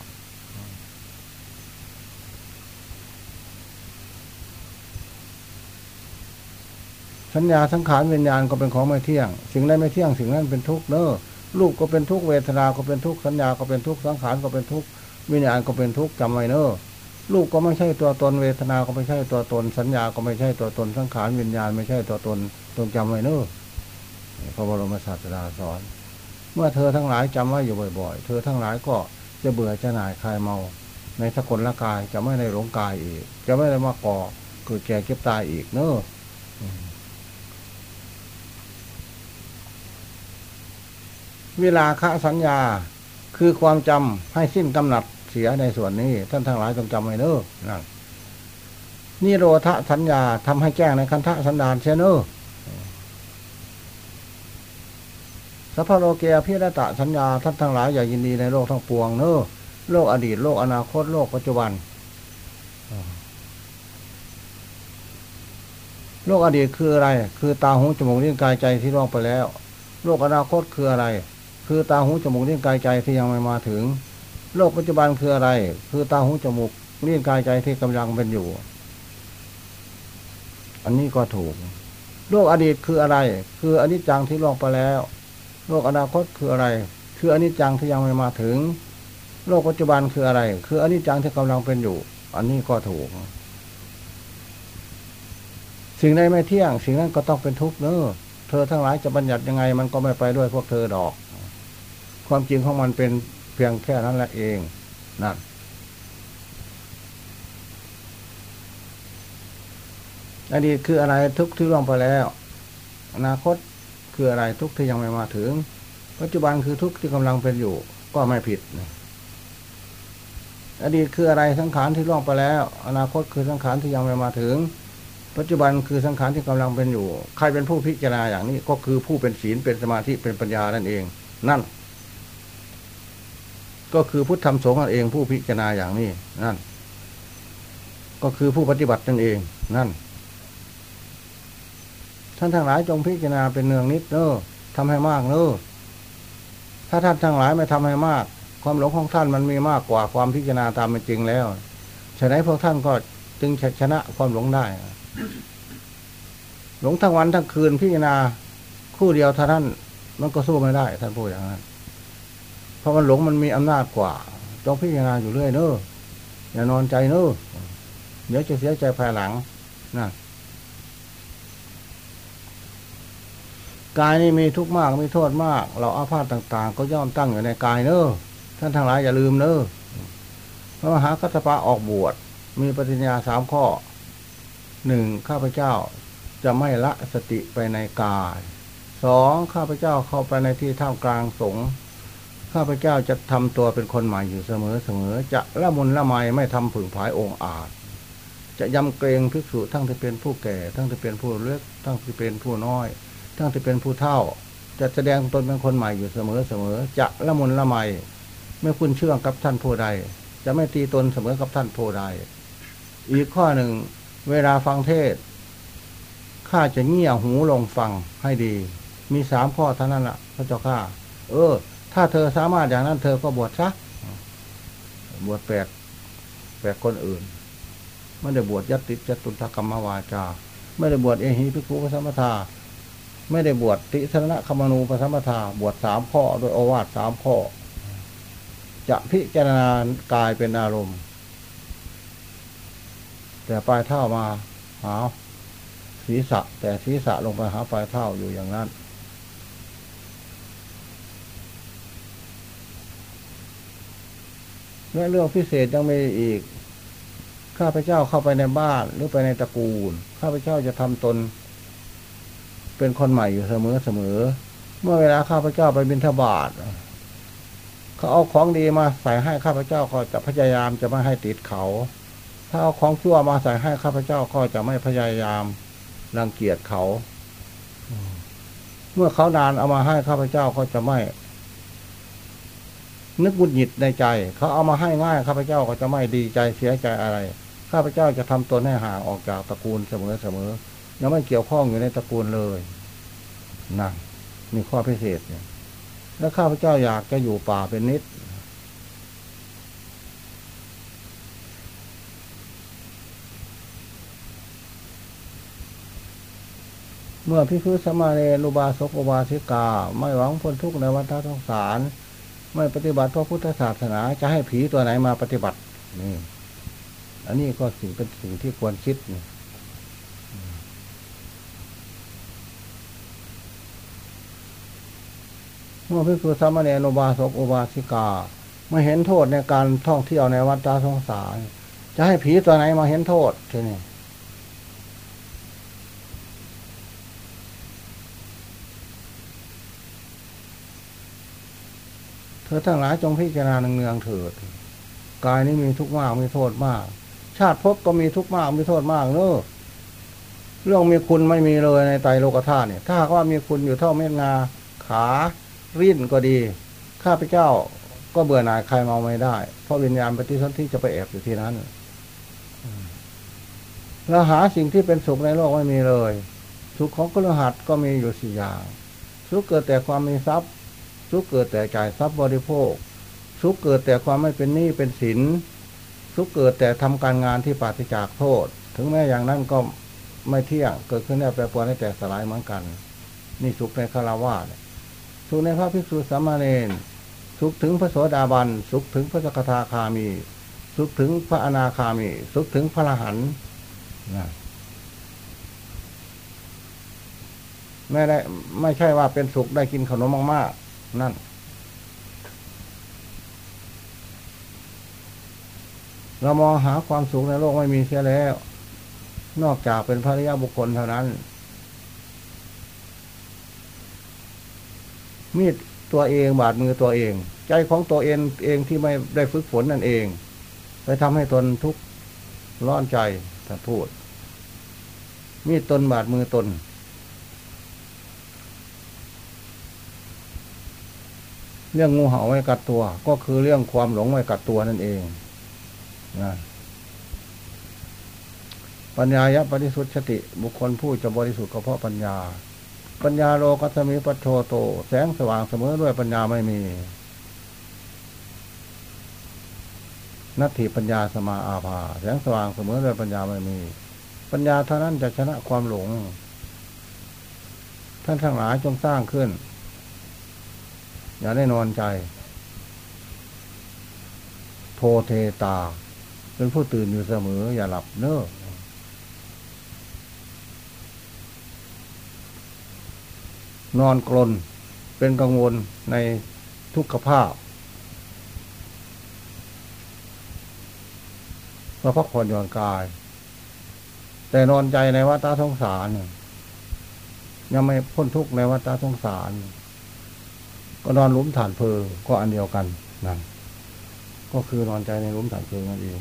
สัญญาสังขารวิญญาณก็เป็นของไม่เที่ยง สิ่งใดไม่เที่ยงสิ่งนั้นเป็นทุกข์เนอะ รูปก็เป็นทุกเวทนา ก็เป็นทุกสัญญา ก็เป็นทุกสังขารก็เป็นทุกวิญญาณก็เป็นทุกจำไว้เนอะรูปก็ไม่ใช่ตัวตนเวทนา ก็ไม่ใช่ตัวตน สัญญา ก็ไม่ใช่ตัวตนสังขารวิญญาณ ไม่ใช่ตัวตนตรงจำไว้เนอะพระบรมศาสดาสอน เมื่อเธอทั้งหลายจำไว้อยู่บ่อยๆ เธอทั้งหลายก็จะเบื่อจะหน่ายคลายเมา ในสกุลละกายจะไม่ได้หลงกายอีก จะไม่ได้มาก่อเกิดแก่เก็บตายอีกเนอะ วลาคะสัญญา คือความจำให้สิ้นกำหนัดเสียในส่วนนี้ ท่านทั้งหลายต้องจำไว้เนอะนั่นนิโรธสัญญาทำให้แจ้งในคันธสันดานเชเนอสัพพโลเกียพิรตะสัญญาท่านทั้งหลายอย่ายินดีในโลกทั้งปวงเนอะโลกอดีตโลกอนาคตโลกปัจจุบันโลกอดีตคืออะไร คือตาหูจมูกลิ้นกายใจที่ล่วงไปแล้ว โลกอนาคตคืออะไร คือตาหูจมูกเลี้ยงกายใจที่ยังไม่มาถึง โลกปัจจุบันคืออะไร คือตาหูจมูกเลี้ยงกายใจที่กำลังเป็นอยู่ อันนี้ก็ถูก โลกอดีตคืออะไร คืออนิจจังที่ล่วงไปแล้ว โลกอนาคตคืออะไร คืออนิจจังที่ยังไม่มาถึง โลกปัจจุบันคืออะไร คืออนิจจังที่กำลังเป็นอยู่ อันนี้ก็ถูกสิ่งใดไม่เที่ยง สิ่งนั้นก็ต้องเป็นทุกข์เนอะเธอทั้งหลายจะบัญญัติยังไง มันก็ไม่ไปด้วยพวกเธอดอก ความจริงของมันเป็นเพียงแค่นั้นแหละเองนั่นอดีตคืออะไรทุกที่ล่วงไปแล้ว อนาคตคืออะไรทุกที่ยังไม่มาถึง ปัจจุบันคือทุกที่กำลังเป็นอยู่ ก็ไม่ผิด อดีตคืออะไรสังขารที่ล่วงไปแล้ว อนาคตคือสังขารที่ยังไม่มาถึง ปัจจุบันคือสังขารที่กำลังเป็นอยู่ ใครเป็นผู้พิจารณาอย่างนี้ก็คือผู้เป็นศีลเป็นสมาธิเป็นปัญญานั่นเอง นั่น ก็คือพุทธธรรมสงฆ์นั่นเองผู้พิจารณาอย่างนี้นั่น ก็คือผู้ปฏิบัตินั่นเองนั่น ท่านทั้งหลายจงพิจารณาเป็นเนืองนิดเนอทำให้มากเนอถ้าท่านทั้งหลายไม่ทำให้มาก ความหลงของท่านมันมีมากกว่าความพิจารณาตามเป็นจริงแล้วฉะนั้นพวกท่านก็จึงชนะความหลงได้ หลงทั้งวันทั้งคืนพิจารณาคู่เดียวท่านั้นมันก็สู้ไม่ได้ท่านพูดอย่างนั้น เพราะมันหลงมันมีอำนาจกว่าจงพิจารณาอยู่เรื่อยเนออย่านอนใจเนอเดี๋ยวจะเสียใจภายหลังนะกายนี่มีทุกข์มากมีโทษมาก เราอาพาธต่าง ๆ ก็ย่อมตั้งอยู่ในกายเนอท่านทั้งหลายอย่าลืมเนอพระมหากัตปะออกบวชมีปฏิญญาสามข้อหนึ่งข้าพเจ้าจะไม่ละสติไปในกายสองข้าพเจ้าเข้าไปในที่ท่ามกลางสงฆ์ ข้าพเจ้าจะทำตัวเป็นคนใหม่อยู่เสมอเสมอจะละมุนละไมไม่ทำผึ่งผายองอาจ จะยำเกรงภิกษุทั้งที่เป็นผู้แก่ ทั้งที่เป็นผู้เล็กทั้งที่เป็นผู้น้อย ทั้งที่เป็นผู้เท่า จะแสดงตนเป็นคนใหม่อยู่เสมอเสมอจะละมุนละไมไม่คุณเชื่องกับท่านผู้ใด จะไม่ตีตนเสมอกับท่านผู้ใด อีกข้อหนึ่ง เวลาฟังเทศข้าจะเงี่ยหูลงฟังให้ดี มีสามข้อเท่านั้นละ่ะพระเจ้าข้าเออ ถ้าเธอสามารถอย่างนั้น เธอก็บวชซะบวชแปดแปดคนอื่น ไม่ได้บวชยัตติจตุตกรรมวาจา ไม่ได้บวชเอหิพิคุปสัมปทา ไม่ได้บวชติสนะคมนูปสัมปทา บวชสามข้อโดยโอวาทสามข้อ จะพิจารณากายเป็นอารมณ์ แต่ปลายเท่ามาหาศีรษะ แต่ศีรษะลงไปหาปลายเท่าอยู่อย่างนั้น และเรื่องพิเศษยังมีอีก ข้าพเจ้าเข้าไปในบ้านหรือไปในตระกูล ข้าพเจ้าจะทำตน เป็นคนใหม่อยู่เสมอเสมอ เมื่อเวลาข้าพเจ้าไปบิณฑบาตเขาเอาของดีมาใส่ให้ข้าพเจ้าก็จะพยายามจะไม่ให้ติดเขา ถ้าเอาของชั่วมาใส่ให้ข้าพเจ้าก็จะไม่พยายามรังเกียจเขา เมื่อเขานานเอามาให้ข้าพเจ้าก็จะไม่ นึกบุญหยิดในใจ เขาเอามาให้ง่ายข้าพเจ้าก็จะไม่ดีใจเสียใจอะไร ข้าพเจ้าจะทำตนให้ห่างออกจากตระกูลเสมอเสมอยังไม่เกี่ยวข้องอยู่ในตระกูลเลยนั่นมีข้อพิเศษเนี่ยแล้วข้าพเจ้าอยากจะอยู่ป่าเป็นนิด เมื่อพิคุสมาเนรุบาสกอบาสิกา ไม่หวังพ้นทุกข์ในวัฏสงสาร ไม่ปฏิบัติพระพุทธศาสนาจะให้ผีตัวไหนมาปฏิบัตินี่อันนี้ก็สิ่งเป็นสิ่งที่ควรคิดนี่เมื่อพิสุสามเณรอบาสกอุบาสิกาไม่เห็นโทษในการท่องเที่ยวในวัดตาสงสาร จะให้ผีตัวไหนมาเห็นโทษทีนี้ ธอทั้งหลายจงพิจารณาเนืองเถิด กายนี้มีทุกข์มากมีโทษมาก ชาติภพก็มีทุกข์มากมีโทษมากเนอะเรื่องมีคุณไม่มีเลยในไตโลกธาตุเนี่ย ถ้าว่ามีคุณอยู่เท่าเม็ดงา ขาริ้นก็ดี ข้าพเจ้าก็เบื่อหน่ายใครมองไม่ได้ เพราะวิญญาณปฏิสนธิจะไปแอบอยู่ที่นั้นเราหาสิ่งที่เป็นสุขในโลกไม่มีเลย สุขของกระหัตก็มีอยู่สี่อย่าง สุขเกิดแต่ความมีทรัพย์ สุขเกิดแต่จ่ายทรัพย์บริโภค สุขเกิดแต่ความไม่เป็นหนี้เป็นสินสุขเกิดแต่ทำการงานที่ปราศจากโทษ ถึงแม้อย่างนั้นก็ไม่เที่ยงเกิดขึ้นแล้วแปรปรวนให้แตกสลายเหมือนกัน นี่สุขในคารวะสุขในพระภิกษุสามเณรสุขถึงพระโสดาบัน สุขถึงพระสกทาคามี สุขถึงพระอนาคามี สุขถึงพระอรหันต์นะไม่ได้ไม่ใช่ว่าเป็นสุขได้กินขนมมากๆ นั่น เรามองหาความสุขในโลกไม่มีเสียแล้ว นอกจากเป็นพระริยบุคคลเท่านั้น มีดตัวเองบาดมือตัวเอง ใจของตัวเองเองที่ไม่ได้ฝึกฝนนั่นเอง ไปทำให้ตนทุกข์ร้อนใจถ้าพูด มีดตนบาดมือตน เรื่องงูเห่าไว้กัดตัว ก็คือเรื่องความหลงไว้กัดตัวนั่นเองนะปัญญายะปริสุทธิติ บุคคลผู้จะบริสุทธิ์ก็เพราะปัญญา ปัญญาโลกัสมิปัชโชโต แสงสว่างเสมอด้วยปัญญาไม่มี นัตถิปัญญาสมาอาภา แสงสว่างเสมอด้วยปัญญาไม่มี ปัญญาเท่านั้นจะชนะความหลง ท่านทั้งหลายจงสร้างขึ้น อย่าได้นอนใจ โพเทตา เป็นผู้ตื่นอยู่เสมอ อย่าหลับเน้อนอนกลนเป็นกังวลในทุกขภาพเพราะพักผ่อนหย่อนกาย แต่นอนใจในวัฏสงสารยังไม่พ้นทุกข์ในวัฏสงสาร ก็นอนหลุมฐานเพลก็อันเดียวกันนั่นก็คือนอนใจในหลุมฐานเพลนั่นเอง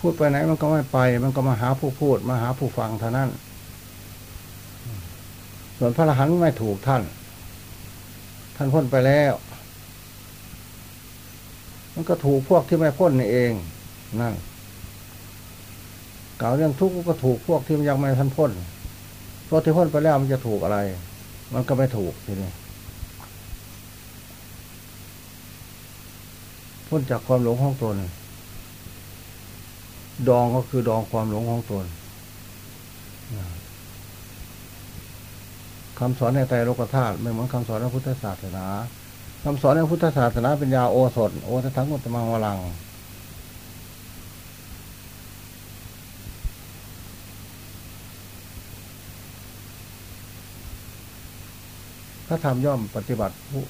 พูดไปไหนมันก็ไม่ไป มันก็มาหาผู้พูด มาหาผู้ฟังเท่านั้น ส่วนพระอรหันต์ไม่ถูกท่าน ท่านพ้นไปแล้ว มันก็ถูกพวกที่ไม่พ้นนี่เองนั่นกล่าวเรื่องทุกข์ก็ถูกพวกที่ยังไม่ทันพ้น พวกที่พ้นไปแล้วมันจะถูกอะไร มันก็ไม่ถูกทีนี้พ้นจากความหลงของตน ดองก็คือดองความหลงของตนคำสอนในไตรโลกธาตุไม่เหมือนคำสอนในพุทธศาสนาคำสอนในพุทธศาสนาเป็นยาโอสถ โอททั้งมุตมังวลัง ถ้าทำย่อมปฏิบัติผู้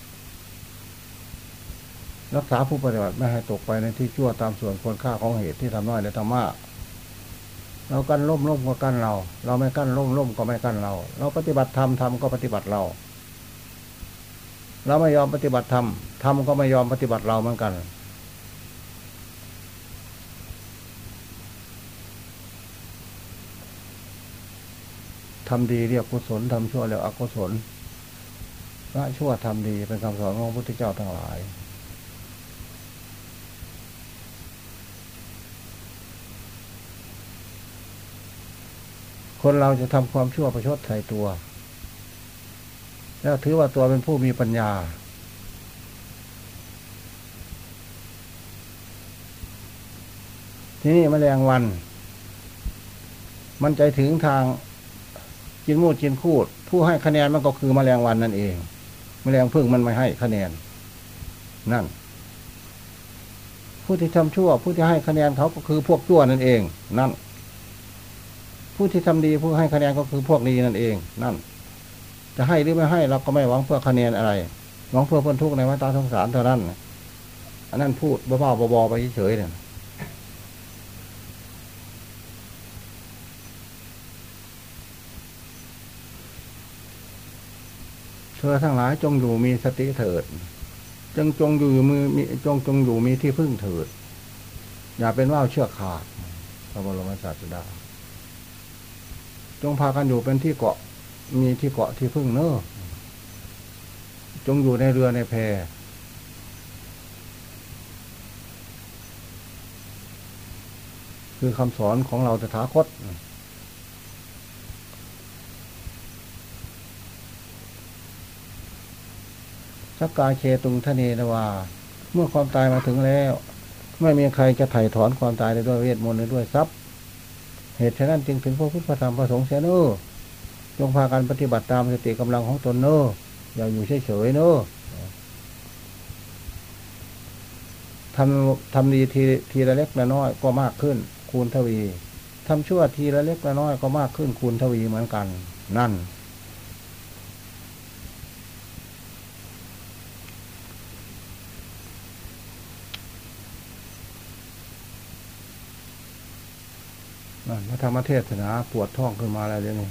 รักษาผู้ปฏิบัติไม่ให้ตกไปในที่ชั่วตามส่วนควรค่าของเหตุที่ทำน้อยและทำมาก เรากั้นล่มล่มก็กั้นเรา เราไม่กั้นล่มล่มก็ไม่กั้นเรา เราปฏิบัติธรรมธรรมก็ปฏิบัติเรา เราไม่ยอมปฏิบัติธรรมธรรมก็ไม่ยอมปฏิบัติเราเหมือนกัน ทำดีเรียกกุศลทำชั่วเรียกอกุศล ละชั่วทำดีเป็นคำสอนของพระพุทธเจ้าทั้งหลาย คนเราจะทำความชั่วประชดใส่ตัว แล้วถือว่าตัวเป็นผู้มีปัญญา ที่นี้มแมลงวัน มันใจถึงทางกินมูดกินคูด ผู้ให้คะแนนมันก็คือมแมลงวันนั่นเอง แมลงพึ่งมันไม่ให้คะแนน นั่น ผู้ที่ทำชั่ว ผู้ที่ให้คะแนนเขาก็คือพวกชั่วนั่นเอง นั่น ผู้ที่ทำดีผู้ให้คะแนนก็คือพวกดีนั่นเอง นั่น จะให้หรือไม่ให้เราก็ไม่หวังเพื่อคะแนนอะไรหวังเพื่อพ้นทุกข์ในวัฏสงสารเท่านั้นอันนั้นพูดบ้าๆบอๆไปเฉยๆเนี่ย ธอทั้งหลายจงอยู่มีสติเถิด จงจงอยู่มือมีจงจงอยู่มีที่พึ่งเถิด อย่าเป็นว่าวเชือกขาดพระบรมศาสดา จงพากันอยู่เป็นที่เกาะมีที่เกาะที่พึ่งเนอจงอยู่ในเรือในแพคือคำสอนของเราตถาคต สักกาเชตุงทะเนนวา เมื่อความตายมาถึงแล้ว ไม่มีใครจะไถ่ถอนความตายได้ด้วยเวทมนต์ได้ด้วยทรัพย์ เหตุฉะนั้นจึงถึงพระพุทธธรรมประสงค์เสนอจงพากันปฏิบัติตามสติกำลังของตนเนออย่าอยู่เฉยๆเนอทำทำดีทีทีละเล็กละน้อยก็มากขึ้น คูณทวีทำชั่วทีละเล็กละน้อยก็มากขึ้นคูณทวีเหมือนกัน นั่น พระธรรมเทศนาปวดท้องขึ้นมาแล้วเดี๋ยวนี้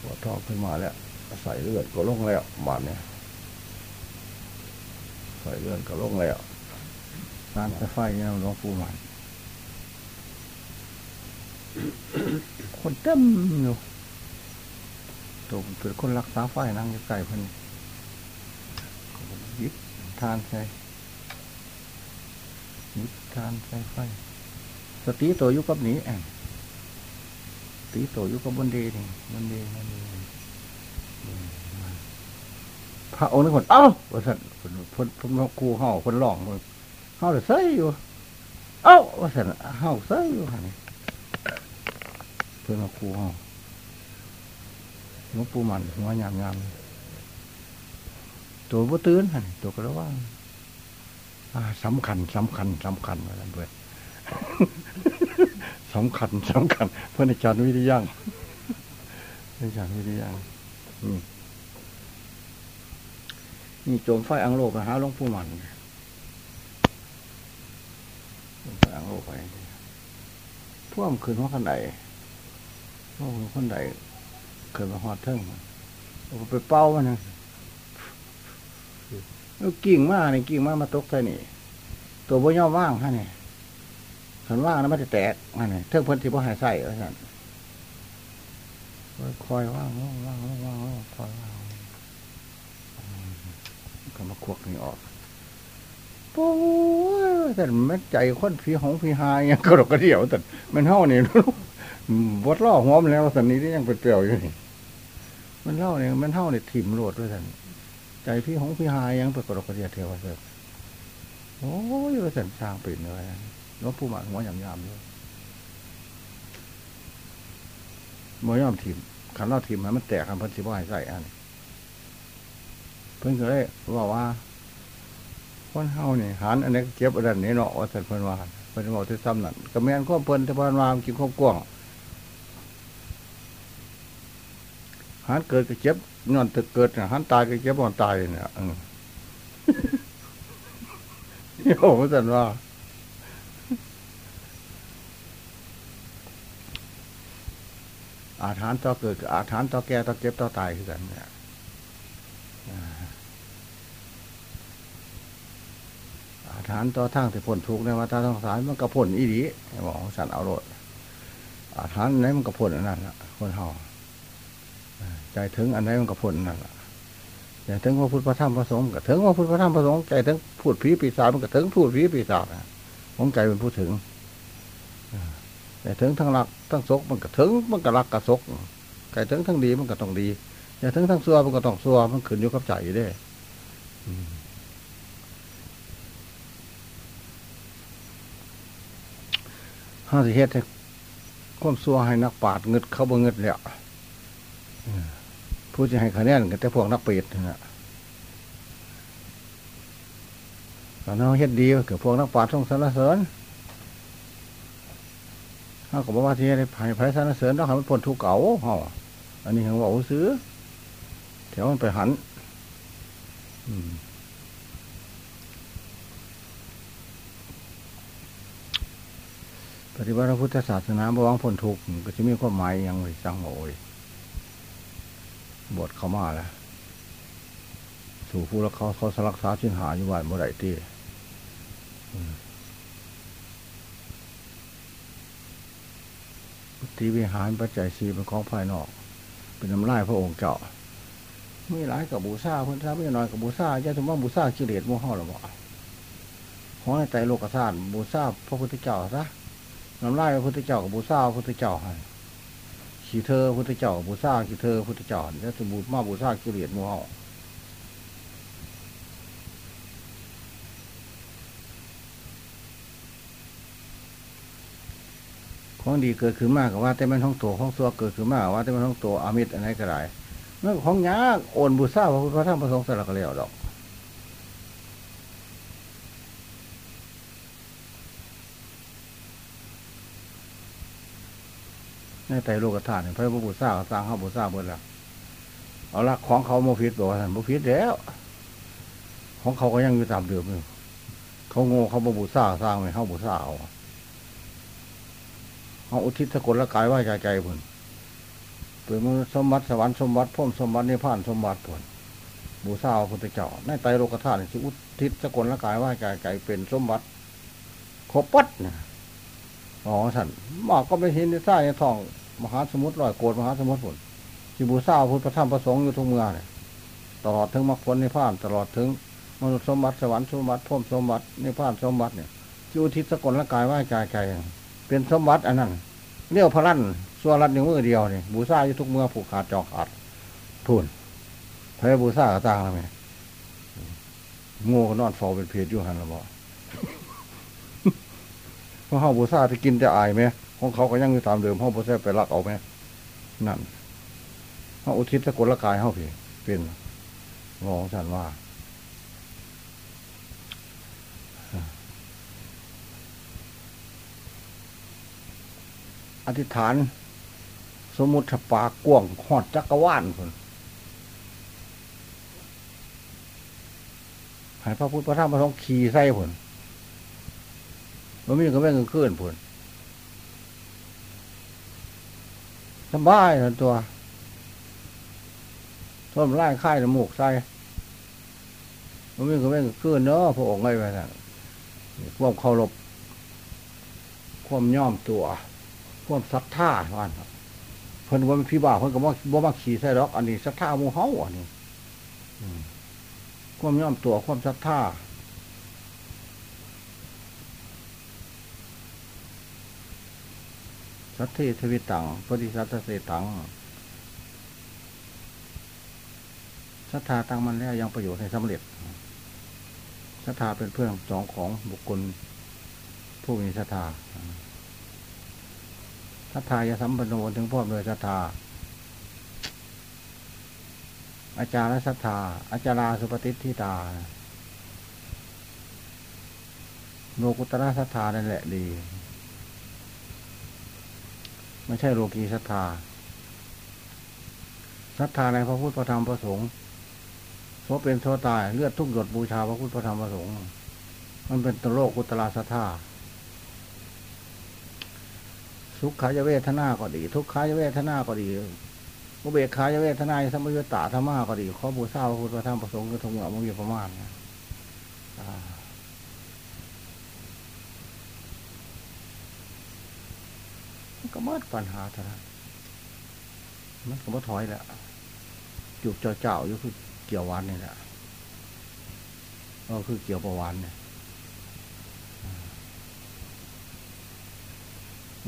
ปวดท้องขึ้นมาแล้วใส่เลือดก็ลงแล้วบาดเนี่ยใส่เลือดก็ลงแล้วน้ำไฟเนี่ยหลวงปู่มันคนเต็มอยู่ตัวเป็นคนรักษาไฟนั่งใกล้ๆพันยิบทานใช่ยิบทานใช่ไฟ สติตัวยุกับนี้แอนตีโตยุกับบนดีนี่บนดีบนดีพระองค์นึกคนเอ้าว่าสันคนคนคนกูเห่าคนหลองคนเห่าแต่ใส่อยู่เอ้าว่าสันเห่าใส่อยู่ฮะนี่เพื่อนมากูเห่าหลวงปู่มันหัวยามยามตัวบ่ตื่นฮะนี่ตัวก็ระว่างสำคัญสำคัญสำคัญว่าสันเพื่อน สำคัญสำคัญเพื่อนอาจารย์วิทยังอาจารย์วิทยังนี่โจมไฟอังโลไปหาหลวงปู่มันโจมไฟอังโลไปพ่วมคืนว่าขันใดพ่วมขันใดเกิดมาหอดเทิงไปเป้ามันนะกิ่งมากนี่กิ่งมากมาตกใส่นี่ ตัวบ่ย่อว่างฮะนี่ ขันว่างนั้นมันจะแตกอันนี้เท่งพ้นที่พ่อหายใส่แล้วสั่นคอยว่างว่างว่างว่างคอยว่างก็มาควักนี่ออกโอ้ยแต่มันใจคนผีหงผีหายยังกระดกกระเดี่ยวแต่มันเท่านี่วัดล่อหัวมันแล้วสันนี้ที่ยังเป็นเปลี่ยวอยู่นี่ มันเท่านี่มันเท่านี่ถิ่มโลดด้วยสันใจพี่หงพี่หายยังเป็นกระดกกระเดี่ยวเทวเสดโอ้ยว่าสันสร้างปิดเลย หลวงปู่หมากหัวยำยำด้วยมวยยอมทีมขันเราทีมมันแตกคำพันธิบ่ายใส่อันเพิ่นก็เลยบอกว่าคนเฮาเนี่ยหันอันนี้เก็บอันนี้เนาะว่าสันเพิ่นว่าเพิ่นบอกที่ซ้ำนั่นก็แม่นข้อเพิ่นที่เพิ่นว่ากินข้าวกว้างหันเกิดก็เจ็บนอนตึกเกิดหันตายก็เจ็บนอนตายเนี่ยเออโอ้โหสันว่า อาถานต่อเกิดอาถานต่อแก่ต่อเก็บต่อตายคือกันเนี่ยอาถานต่อทางที่ผลทุกในวัฏสงสารมันกระผลอีดีบอกสันเอาโรดอาถานไหนมันกระผลนั่นแหละคนห่อใจถึงอันไหนมันกระผลนั่นแหละใจถึงว่าพุทธพระธรรมพระสงฆ์ก็ถึงว่าพุทธพระธรรมพระสงฆ์ใจถึงพูดผีปีศาจมันก็ถึงพูดผีปีศาจผมใจเป็นผู้ถึง แต่ถึงทั้งรักทั้งศกมันก็ถึงมันก็รักกับศกไก่ถึงทั้งดีมันก็ต้องดีอย่าถึงทั้งซัวมันก็ต้องซัวมันขึ้นอยู่กับใจด้ห้าสิเฮ็ดให้ความซัวให้นักปาดเงิดเขาบ่เงิดแล้วผู้จะให้คะแนนกันแต่พวกนักเปรตนะตอนนั้นเฮ็ดดีเกิดพวกนักปาดต้องสรรเสริญ เขาก็บอกว่าที่ให้ไผ่ไผ่สารเสริญต้องทำให้พ้นทุกเก่าเขาอันนี้เขาบอกซื้อแถวมันไปหันปฏิบัติพระพุทธศาสนาบวังพ้นทุกข์ก็จะมีความหมายยังไงสังโอยบทเขามาแล้วสู่ผู้รักเขาเขาสลักษาชิ้นหาอยู่วันเมื่อไหร่ที่ ตีวิหารปัจจัยสีเป็นของภายนอก เป็นน้ำลายพระองค์เจ้ามีหลายกับบูซาพุทราไม่น้อยกับบูซาจะถึงว่าบูซากิเลสมั่วห้อหรือเปล่าห้อยใจโลกธาตุบูซาพระพุทธเจ้าซะน้ำลายพระพุทธเจ้ากับบูซาพระพุทธเจ้าให้ขี่เธอพุทธเจ้าบูซาขี่เธอพุทธเจ้าจะสมบูรณ์มาบูซากิเลสมั่วห้อ ของดีเกิดขึ้นมากกับว่า แต่มันท้องตัวของซัวเกิดขึ้นมากว่าแต่มันท้องตัวอามิตรอะไรก็ได้เรื่องของยากโอนบุษราพระพุทธพระธรรมพระสงฆ์สละก็แล้วดอกในไตโลกธาตุพระพุทธเจ้าสร้างข้าบุษราเบิดแล้วเอาละของเขาโมพิษบอกว่าท่านโมพิษแล้ว ของเขาก็ยังอยู่ตามเดิมอยู่เขาโง่เขาบบูซาสร้างไม่เขาบูซาเอา เขาอุทิศสกุลละกายว่าใจใจพุ่นเปิดมือสมบัติสวรรค์สมบัติพุ่มสมบัตินิพพานสมบัติพุ่นบูซาพระพุทธเจ้าในไตรโลกธาตุที่อุทิศสกุลละกายว่าใจใจเป็นสมบัติครบปัดนะอ๋อท่านมากก็ไม่เห็นในใต้ในท้อง มหาสมุทรลอยโกดมหาสมุทรพุ่นที่บูซาพุทธธรรมประสงค์อยู่ทุกเมืองเนี่ยตลอดถึงมรรคผลนิพพานตลอดถึงมนุษย์สมบัติสวรรค์สมบัติพุ่มสมบัตินิพพานสมบัติเนี่ยที่อุทิศสกุลละกายว่าใจใจ เป็นสมบัติอันนั้นเรียกพระลั่นส่วนรัดนึ่งมือเดียวนี่บูซาอยู่ทุกเมื่อผูกขาดจองขาดทุนพระบูซากระต่างแล้วไหมงูก็นอนฟอเป็นเพจอยู่หันละบ่เพราะเขาบูซาที่กินจะอายไหมของเขาก็ยังอยู่ตามเดิมเขาบูซาไปรักเอาไหมนั่นเขาอุทิศสกุละกายเขาพี่เป็นงองฉันว่า อธิษฐาน สมุทรปากกว้างหอดจักรวาลคนให้พระพุทธพระธรรมพระสงฆ์ขี่ใส่ผลมันมีก็แม่งเกินผลสบายทันตัวท่วมไล่ค่ายน้ำมูกใส่มันมีก็แม่งเกินเนาะพระองค์ไงไปนั่นความเคารพความย่อมตัว ความศรัทธาวันเพิ่นว่าพี่บ่าวเพิ่นก็บ่บ่มาขี่ใส่ดอก อันนี้ศรัทธาหมู่เฮาอันนี้ความย่อมตัวความศรัทธาสัตเททวิตังปฏิสัตเสตังศรัทธาตั้งมันแล้วยังประโยชน์ให้สำเร็จศรัทธาเป็นเพื่อนสองของบุคคลผู้มีศรัทธา ศรัทธายสัมปันโนถึงพ่อโดยศรัทธา อาจารย์ศรัทธา อาจาราสุปฏิทิตาโลกุตระศรัทธานั่นแหละดี ไม่ใช่โลกีศรัทธาศรัทธาในพระพุทธพระธรรมพระสงฆ์โสเป็นโสตายเลือดทุกหยดบูชาพระพุทธพระธรรมพระสงฆ์มันเป็นตโลกุตระศรัทธา สุขขายเวทนาก็ดี ทุกขายเวทนาก็ดีอุเบกขายเวทนาสมุยตาธรรมะก็ดีข้อบูชาพระพุทธธรรมประสงค์คือทงเหมือมุยประมาณนะมันก็มดปัญหาเท่านั้นมันก็ม่ถอยแหละจุกเจ้าเจ้าอยู่คือเกี่ยววันนี่แหละก็คือเกี่ยวประวันเนี่ย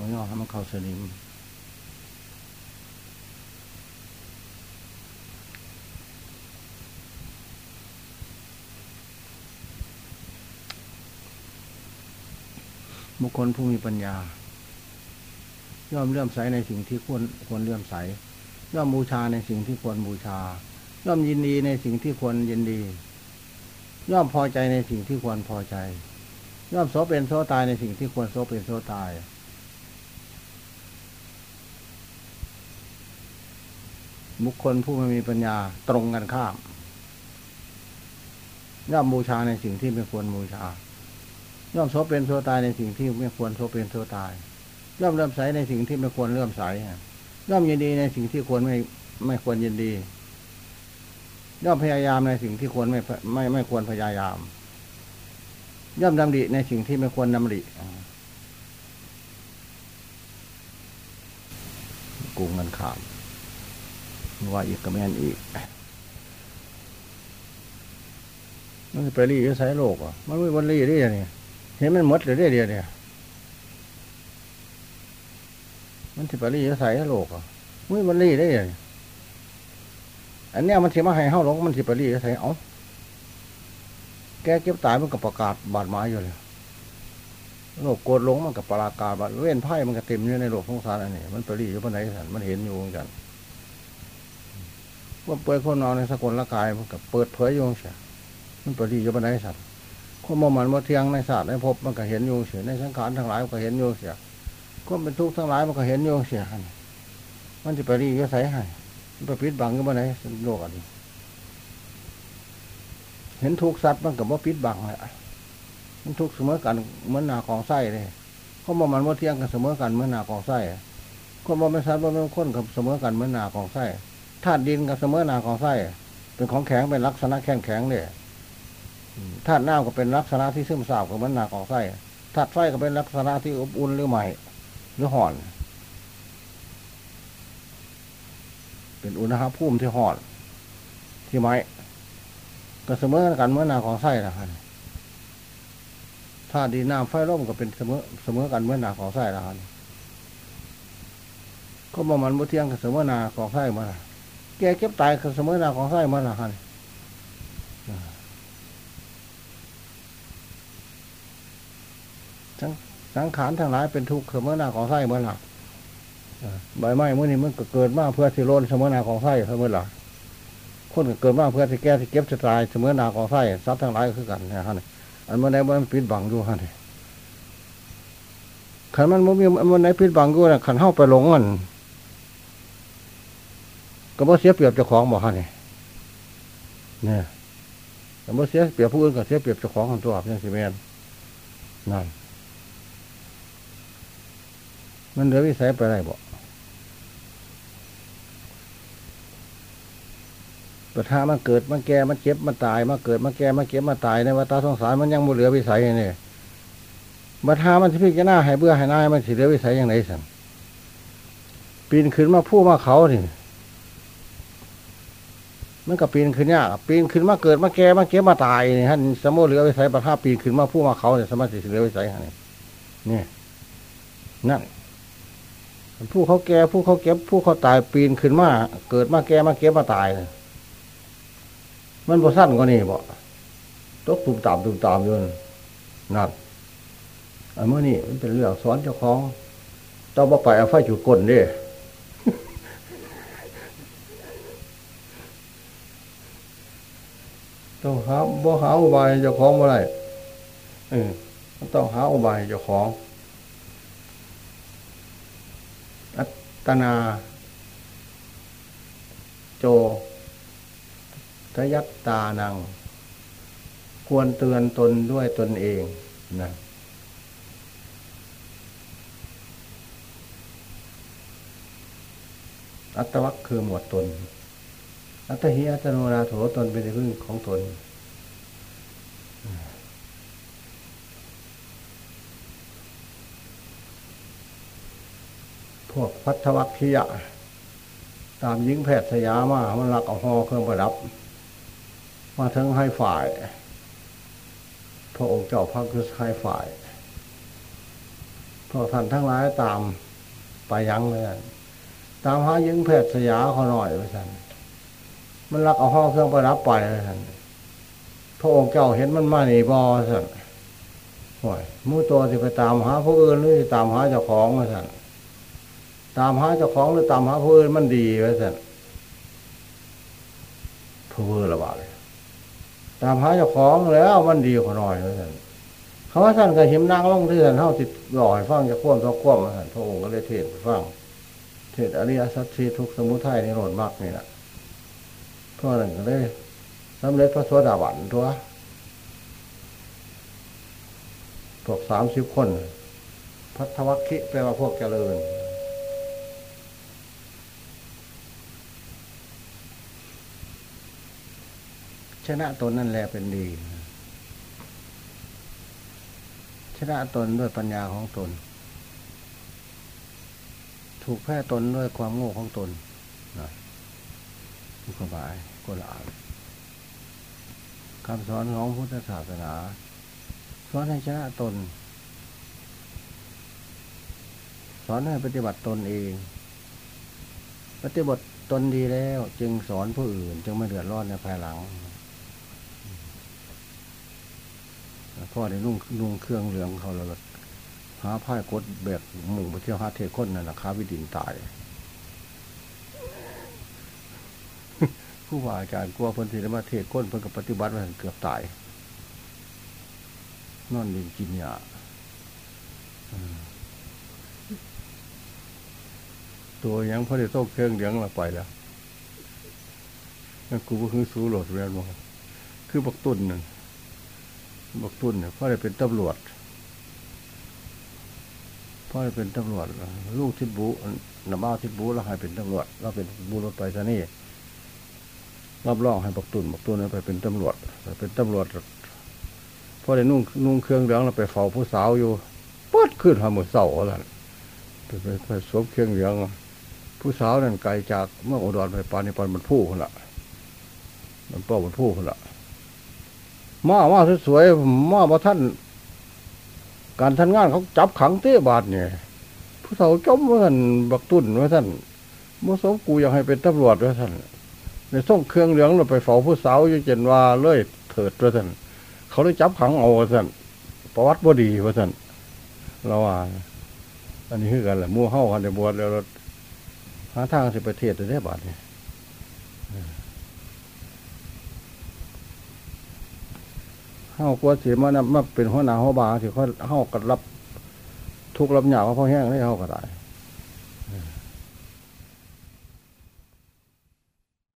มันย่อให้มันเข้าสนิม บุคคลผู้มีปัญญา ย่อมเลื่อมใสในสิ่งที่ควรควรเลื่อมใส ย่อมบูชาในสิ่งที่ควรบูชา ย่อมยินดีในสิ่งที่ควรยินดี ย่อมพอใจในสิ่งที่ควรพอใจย่อมโสเป็นโสตายในสิ่งที่ควรโสเป็นโสตาย บุคคลผู้ไม่มีปัญญาตรงกันข้ามย่อมบูชาในสิ่งที่ไม่ควรบูชา ย่อมโสเป็นโสตายในสิ่งที่ไม่ควรโสเป็นโสตาย ย่อมเลื่อมใสในสิ่งที่ไม่ควรเลื่อมใสย่อมยินดีในสิ่งที่ควรไม่ไม่ควรยินดี ย่อมพยายามในสิ่งที่ควรไม่ไม่ไม่ควรพยายาม ย่อมดำริในสิ่งที่ไม่ควรดำริกูเงินขาม ว่าอีกก็แม่นอีก มันไปรีจะใช้โลกอะมันไม่วันรีได้ยังไงเห็นมันมดเลยได้เดียวเนี่ย มันจะไปรีจะใส่โลกอะไม่วันรีได้ยังอันเนี้ยมันสิมาให้เฮาหลงมันสิไปรีจะใส่เอาแกเก็บตายมันก็ประกาศบาดไม้อยู่เลยโลกโกรธลงมันกับปรากาบัดเว้นไพ่มันก็เต็มอยู่ในโลกสงสารอันนี้ มันไปรีอยู่บนไหนสันมันเห็นอยู่เหมือนกัน ว่าเปิดคนนอนในสกุลละกายมันกับเปิดเผยอยู่เสียมันปรีอยู่บนไหนสันคนมมันว่าเทียงในศาสตร์ในภพมันก็เห็นอยู่เสียในสังขารทั้งหลายมันก็เห็นอยู่เสียคนเป็นทุกข์ทั้งหลายมันก็เห็นอยู่เสียมันจะปรีอยู่ใส่ให้มันไปปิดบังอยู่บนไหนโลกอันนี้เห็นทุกข์สัตว์มันกับว่าปิดบังแหละมันทุกข์เสมอกันเหมือนหนาของไส้เลยเขาบอมันว่าเที่ยงกันเสมอกันเหมือนหนาของไส้คนบอกเป็นสัตว์ว่าเป็นคนกับเสมอกันเหมือนหนาของไส้ ธาตุดินกับเสมอนาของไส้เป็นของแข็งเป็นลักษณะแข็งแข็งเลยธาตุน้ำก็เป็นลักษณะที่ซึมซาบกับเหมือนหนาของไส้ธาตุไฟก็เป็นลักษณะที่อบอุ่นหรือใหม่หรือห่อน เป็นอุณหภูมิที่ห่อน ที่ไม้ก็เสมอกันเหมือนนาของไส้นะครับถ้าดีน้ำไฟร่มก็เป็นเสมอเสมอกันเมื่อนาของไส้ละครับก็บอกมันบ่เที่ยงกับเสมอนาของไส้มา แกเก็บตายกับเสมอหน้าของไส้มาละครับทั้งสังขารทั้งหลายเป็นทุกข์เสมอหน้าของไส้มื่อละใบไม้เมื่อนี้มันเกิดมาเพื่อที่โลนเสมอหน้าของไส้เสมอหละคนเกิดมาเพื่อที่แก้ที่เก็บจะตายเสมอหน้าของไส้ทรัพย์ทั้งหลายคือกันนะครับอันเมันไหนมันปิดบังอยู่ฮะนี่ขันมันมันมีมันไหนปิดบังอยู่นะขันเข้าไปหลงมัน ก็บ่เสียเปรียบเจ้าของบอกฮะนี่เนี่ยแต่บ่เสียเปรียบผู้อื่นก็เสียเปรียบเจ้าของของตัวอย่างสิแมนนั่นมันเหลือวิสัยไปได้บ่ปัญหามันเกิดมันแก่มันเจ็บมันตายมันเกิดมันแก่มันเก็บมันตายในวัฏสงสารมันยังบ่เหลือวิสัยนี่ปัญหามันที่พิจารณาให้เบื่อให้นายมันสิเหลือวิสัยอย่างไรสั่งปีนขึ้นมาผู้มาเขานี่ มันก็ปีนขึ้นยากปีนขึ้นมาเกิดมาแก่มาเก็บมาตายนี่ฮะสมมติเหลือวิสัยปัญหาปีนขึ้นมาผู้มาเขาเนี่ยสมาธิเหลือวิสัยนี่นี่นั่นผู้เขาแก่ผู้เขาเก็บ ผู้เขาตายปีนขึ้นมาเกิดมาแก่มาเก็บมาตาย มันบ่สั้นกว่านี้บ่ตกตุ่มตามตุ่มตามอยู่นั่นอันเมื่อนี้มันเป็นเรื่องสอนเจ้าของต้องบ่ไปเอาไฟจุดก้นดิ ต้องหาบ่หาอุบายเจ้าของบ่ได้เออต้องหาอุบายเจ้าของ อัตนา โจทยัตตานัง ควรเตือนตนด้วยตนเองนะอัตวัคคือหมวดตน อัตหิอัตโนนาโถตนเป็นที่พึ่งของตน พวกพัทธวัคคียะ ตามยิงแพทย์สยามามันรักเอาหอเครื่องประดับ มาทั้งให้ฝ่าย พระองค์เจ้าพระคือให้ฝ่ายพวกท่านทั้งหลายตามไปยังเลยตามหายิงแพทย์สยาเขาหน่อยไปสัน มันรักเอาห้องเครื่องประดับไปเลยสันพระองค์เจ้าเห็นมันมาหนีบอสันห่วยมู่ตัวที่ไปตามหาผู้อื่นหรือตามหาเจ้าของมาสันตามหาเจ้าของหรือตามหาผู้อื่นมันดีไว้สันผู้อื่นระบาดเลยตามหาเจ้าของแล้วมันดีกว่าหน่อยเหมือนกันเขาว่าท่นก็หิมนางล่องที่ท่านเท่าติดหล่อยฟังจะคว่ำจะคว่ำมาท่านพระองค์ก็เลยเทศฟังเทศอริยสัจสีทุกสมุทัยในโรดมากนี่แหละ พราะนั่นก็เลยสำเร็จพระสวสดาบันตัวพวกสามสิบคน พัทวัคคิแปลว่าพวกเจริญ ชนะตนนั่นแหละเป็นดี ชนะตนด้วยปัญญาของตน ถูกแพ้ตนด้วยความโง่ของตนนะอุกบาย กุลาคำสอนของพุทธศาสนาสอนให้ชนะตน สอนให้ปฏิบัติตนเอง ปฏิบัติตนดีแล้ว จึงสอนผู้อื่น จึงไม่เดือดร้อนในภายหลังพ่อได้นุ่งนุ่งเครื่องเหลืองเขาแล้วหาพ่ายกดแบกหมุ่ไปเที่ยวหาเทคนนั่นแหละค้าวิดินตาย ผู้ว่าอาจารย์กลัวพิ่นที่ได้มาเทศก้นเพิ่นกับปฏิบัติมาเกือบตายนอนดินกินยาตัวยังพอได้โต้เครื่องเลี้ยงเราไปแล้วนั่นกูก็คือสู้หลดเรียนมาคือบักตุนนั่นบักตุนเนี่ยพ่อได้เป็นตำรวจพ่อได้เป็นตำรวจ ลูกทิดบุน้ำอ้าทิดบุแล้วให้เป็นตำรวจเราเป็นบุรถไปซะนี่ รับรองให้บักตุนบักตุนไปเป็นตำรวจไปเป็นตำรวจพอได้นุ่งนุ่งเครื่องเหลืองเราไปเฝ้าผู้สาวอยู่ปดขึ้นหามือเสาแล้วไปไปไปสวมเครื่องเหลือง ผู้สาวนั่นไกลจากเมื่ออุดรไปปานิปันมันผู้คนละมันเป้ามันผู้คนละมามาสวยๆมาบ่ท่าน การทันงานเขาจับขังเต้บาทเนี่ยผู้สาวจมว่าท่านบักตุนว่าท่านมื่อสมกูอยากให้เป็นตำรวจว่าท่าน ในส่งเครื่องเหลืองเราไปเฝ้าผู้สาวอยู่เจนว่าเลยเถิดว่าท่านเขาได้จับขังเอาว่าท่านประวัติบ่ดีว่าท่านเราว่า อันนี้คือกันแหละมู่เฮาคันได้บวชแล้วหาทางสิประเทศจะได้บาทนี่เฮากลัวเสิมานำมาเป็นหัวหน้าหัวบาสิเขาเฮากัรับ ทุกรับหยาว่าพ่อแห้งได้เฮาก็ได้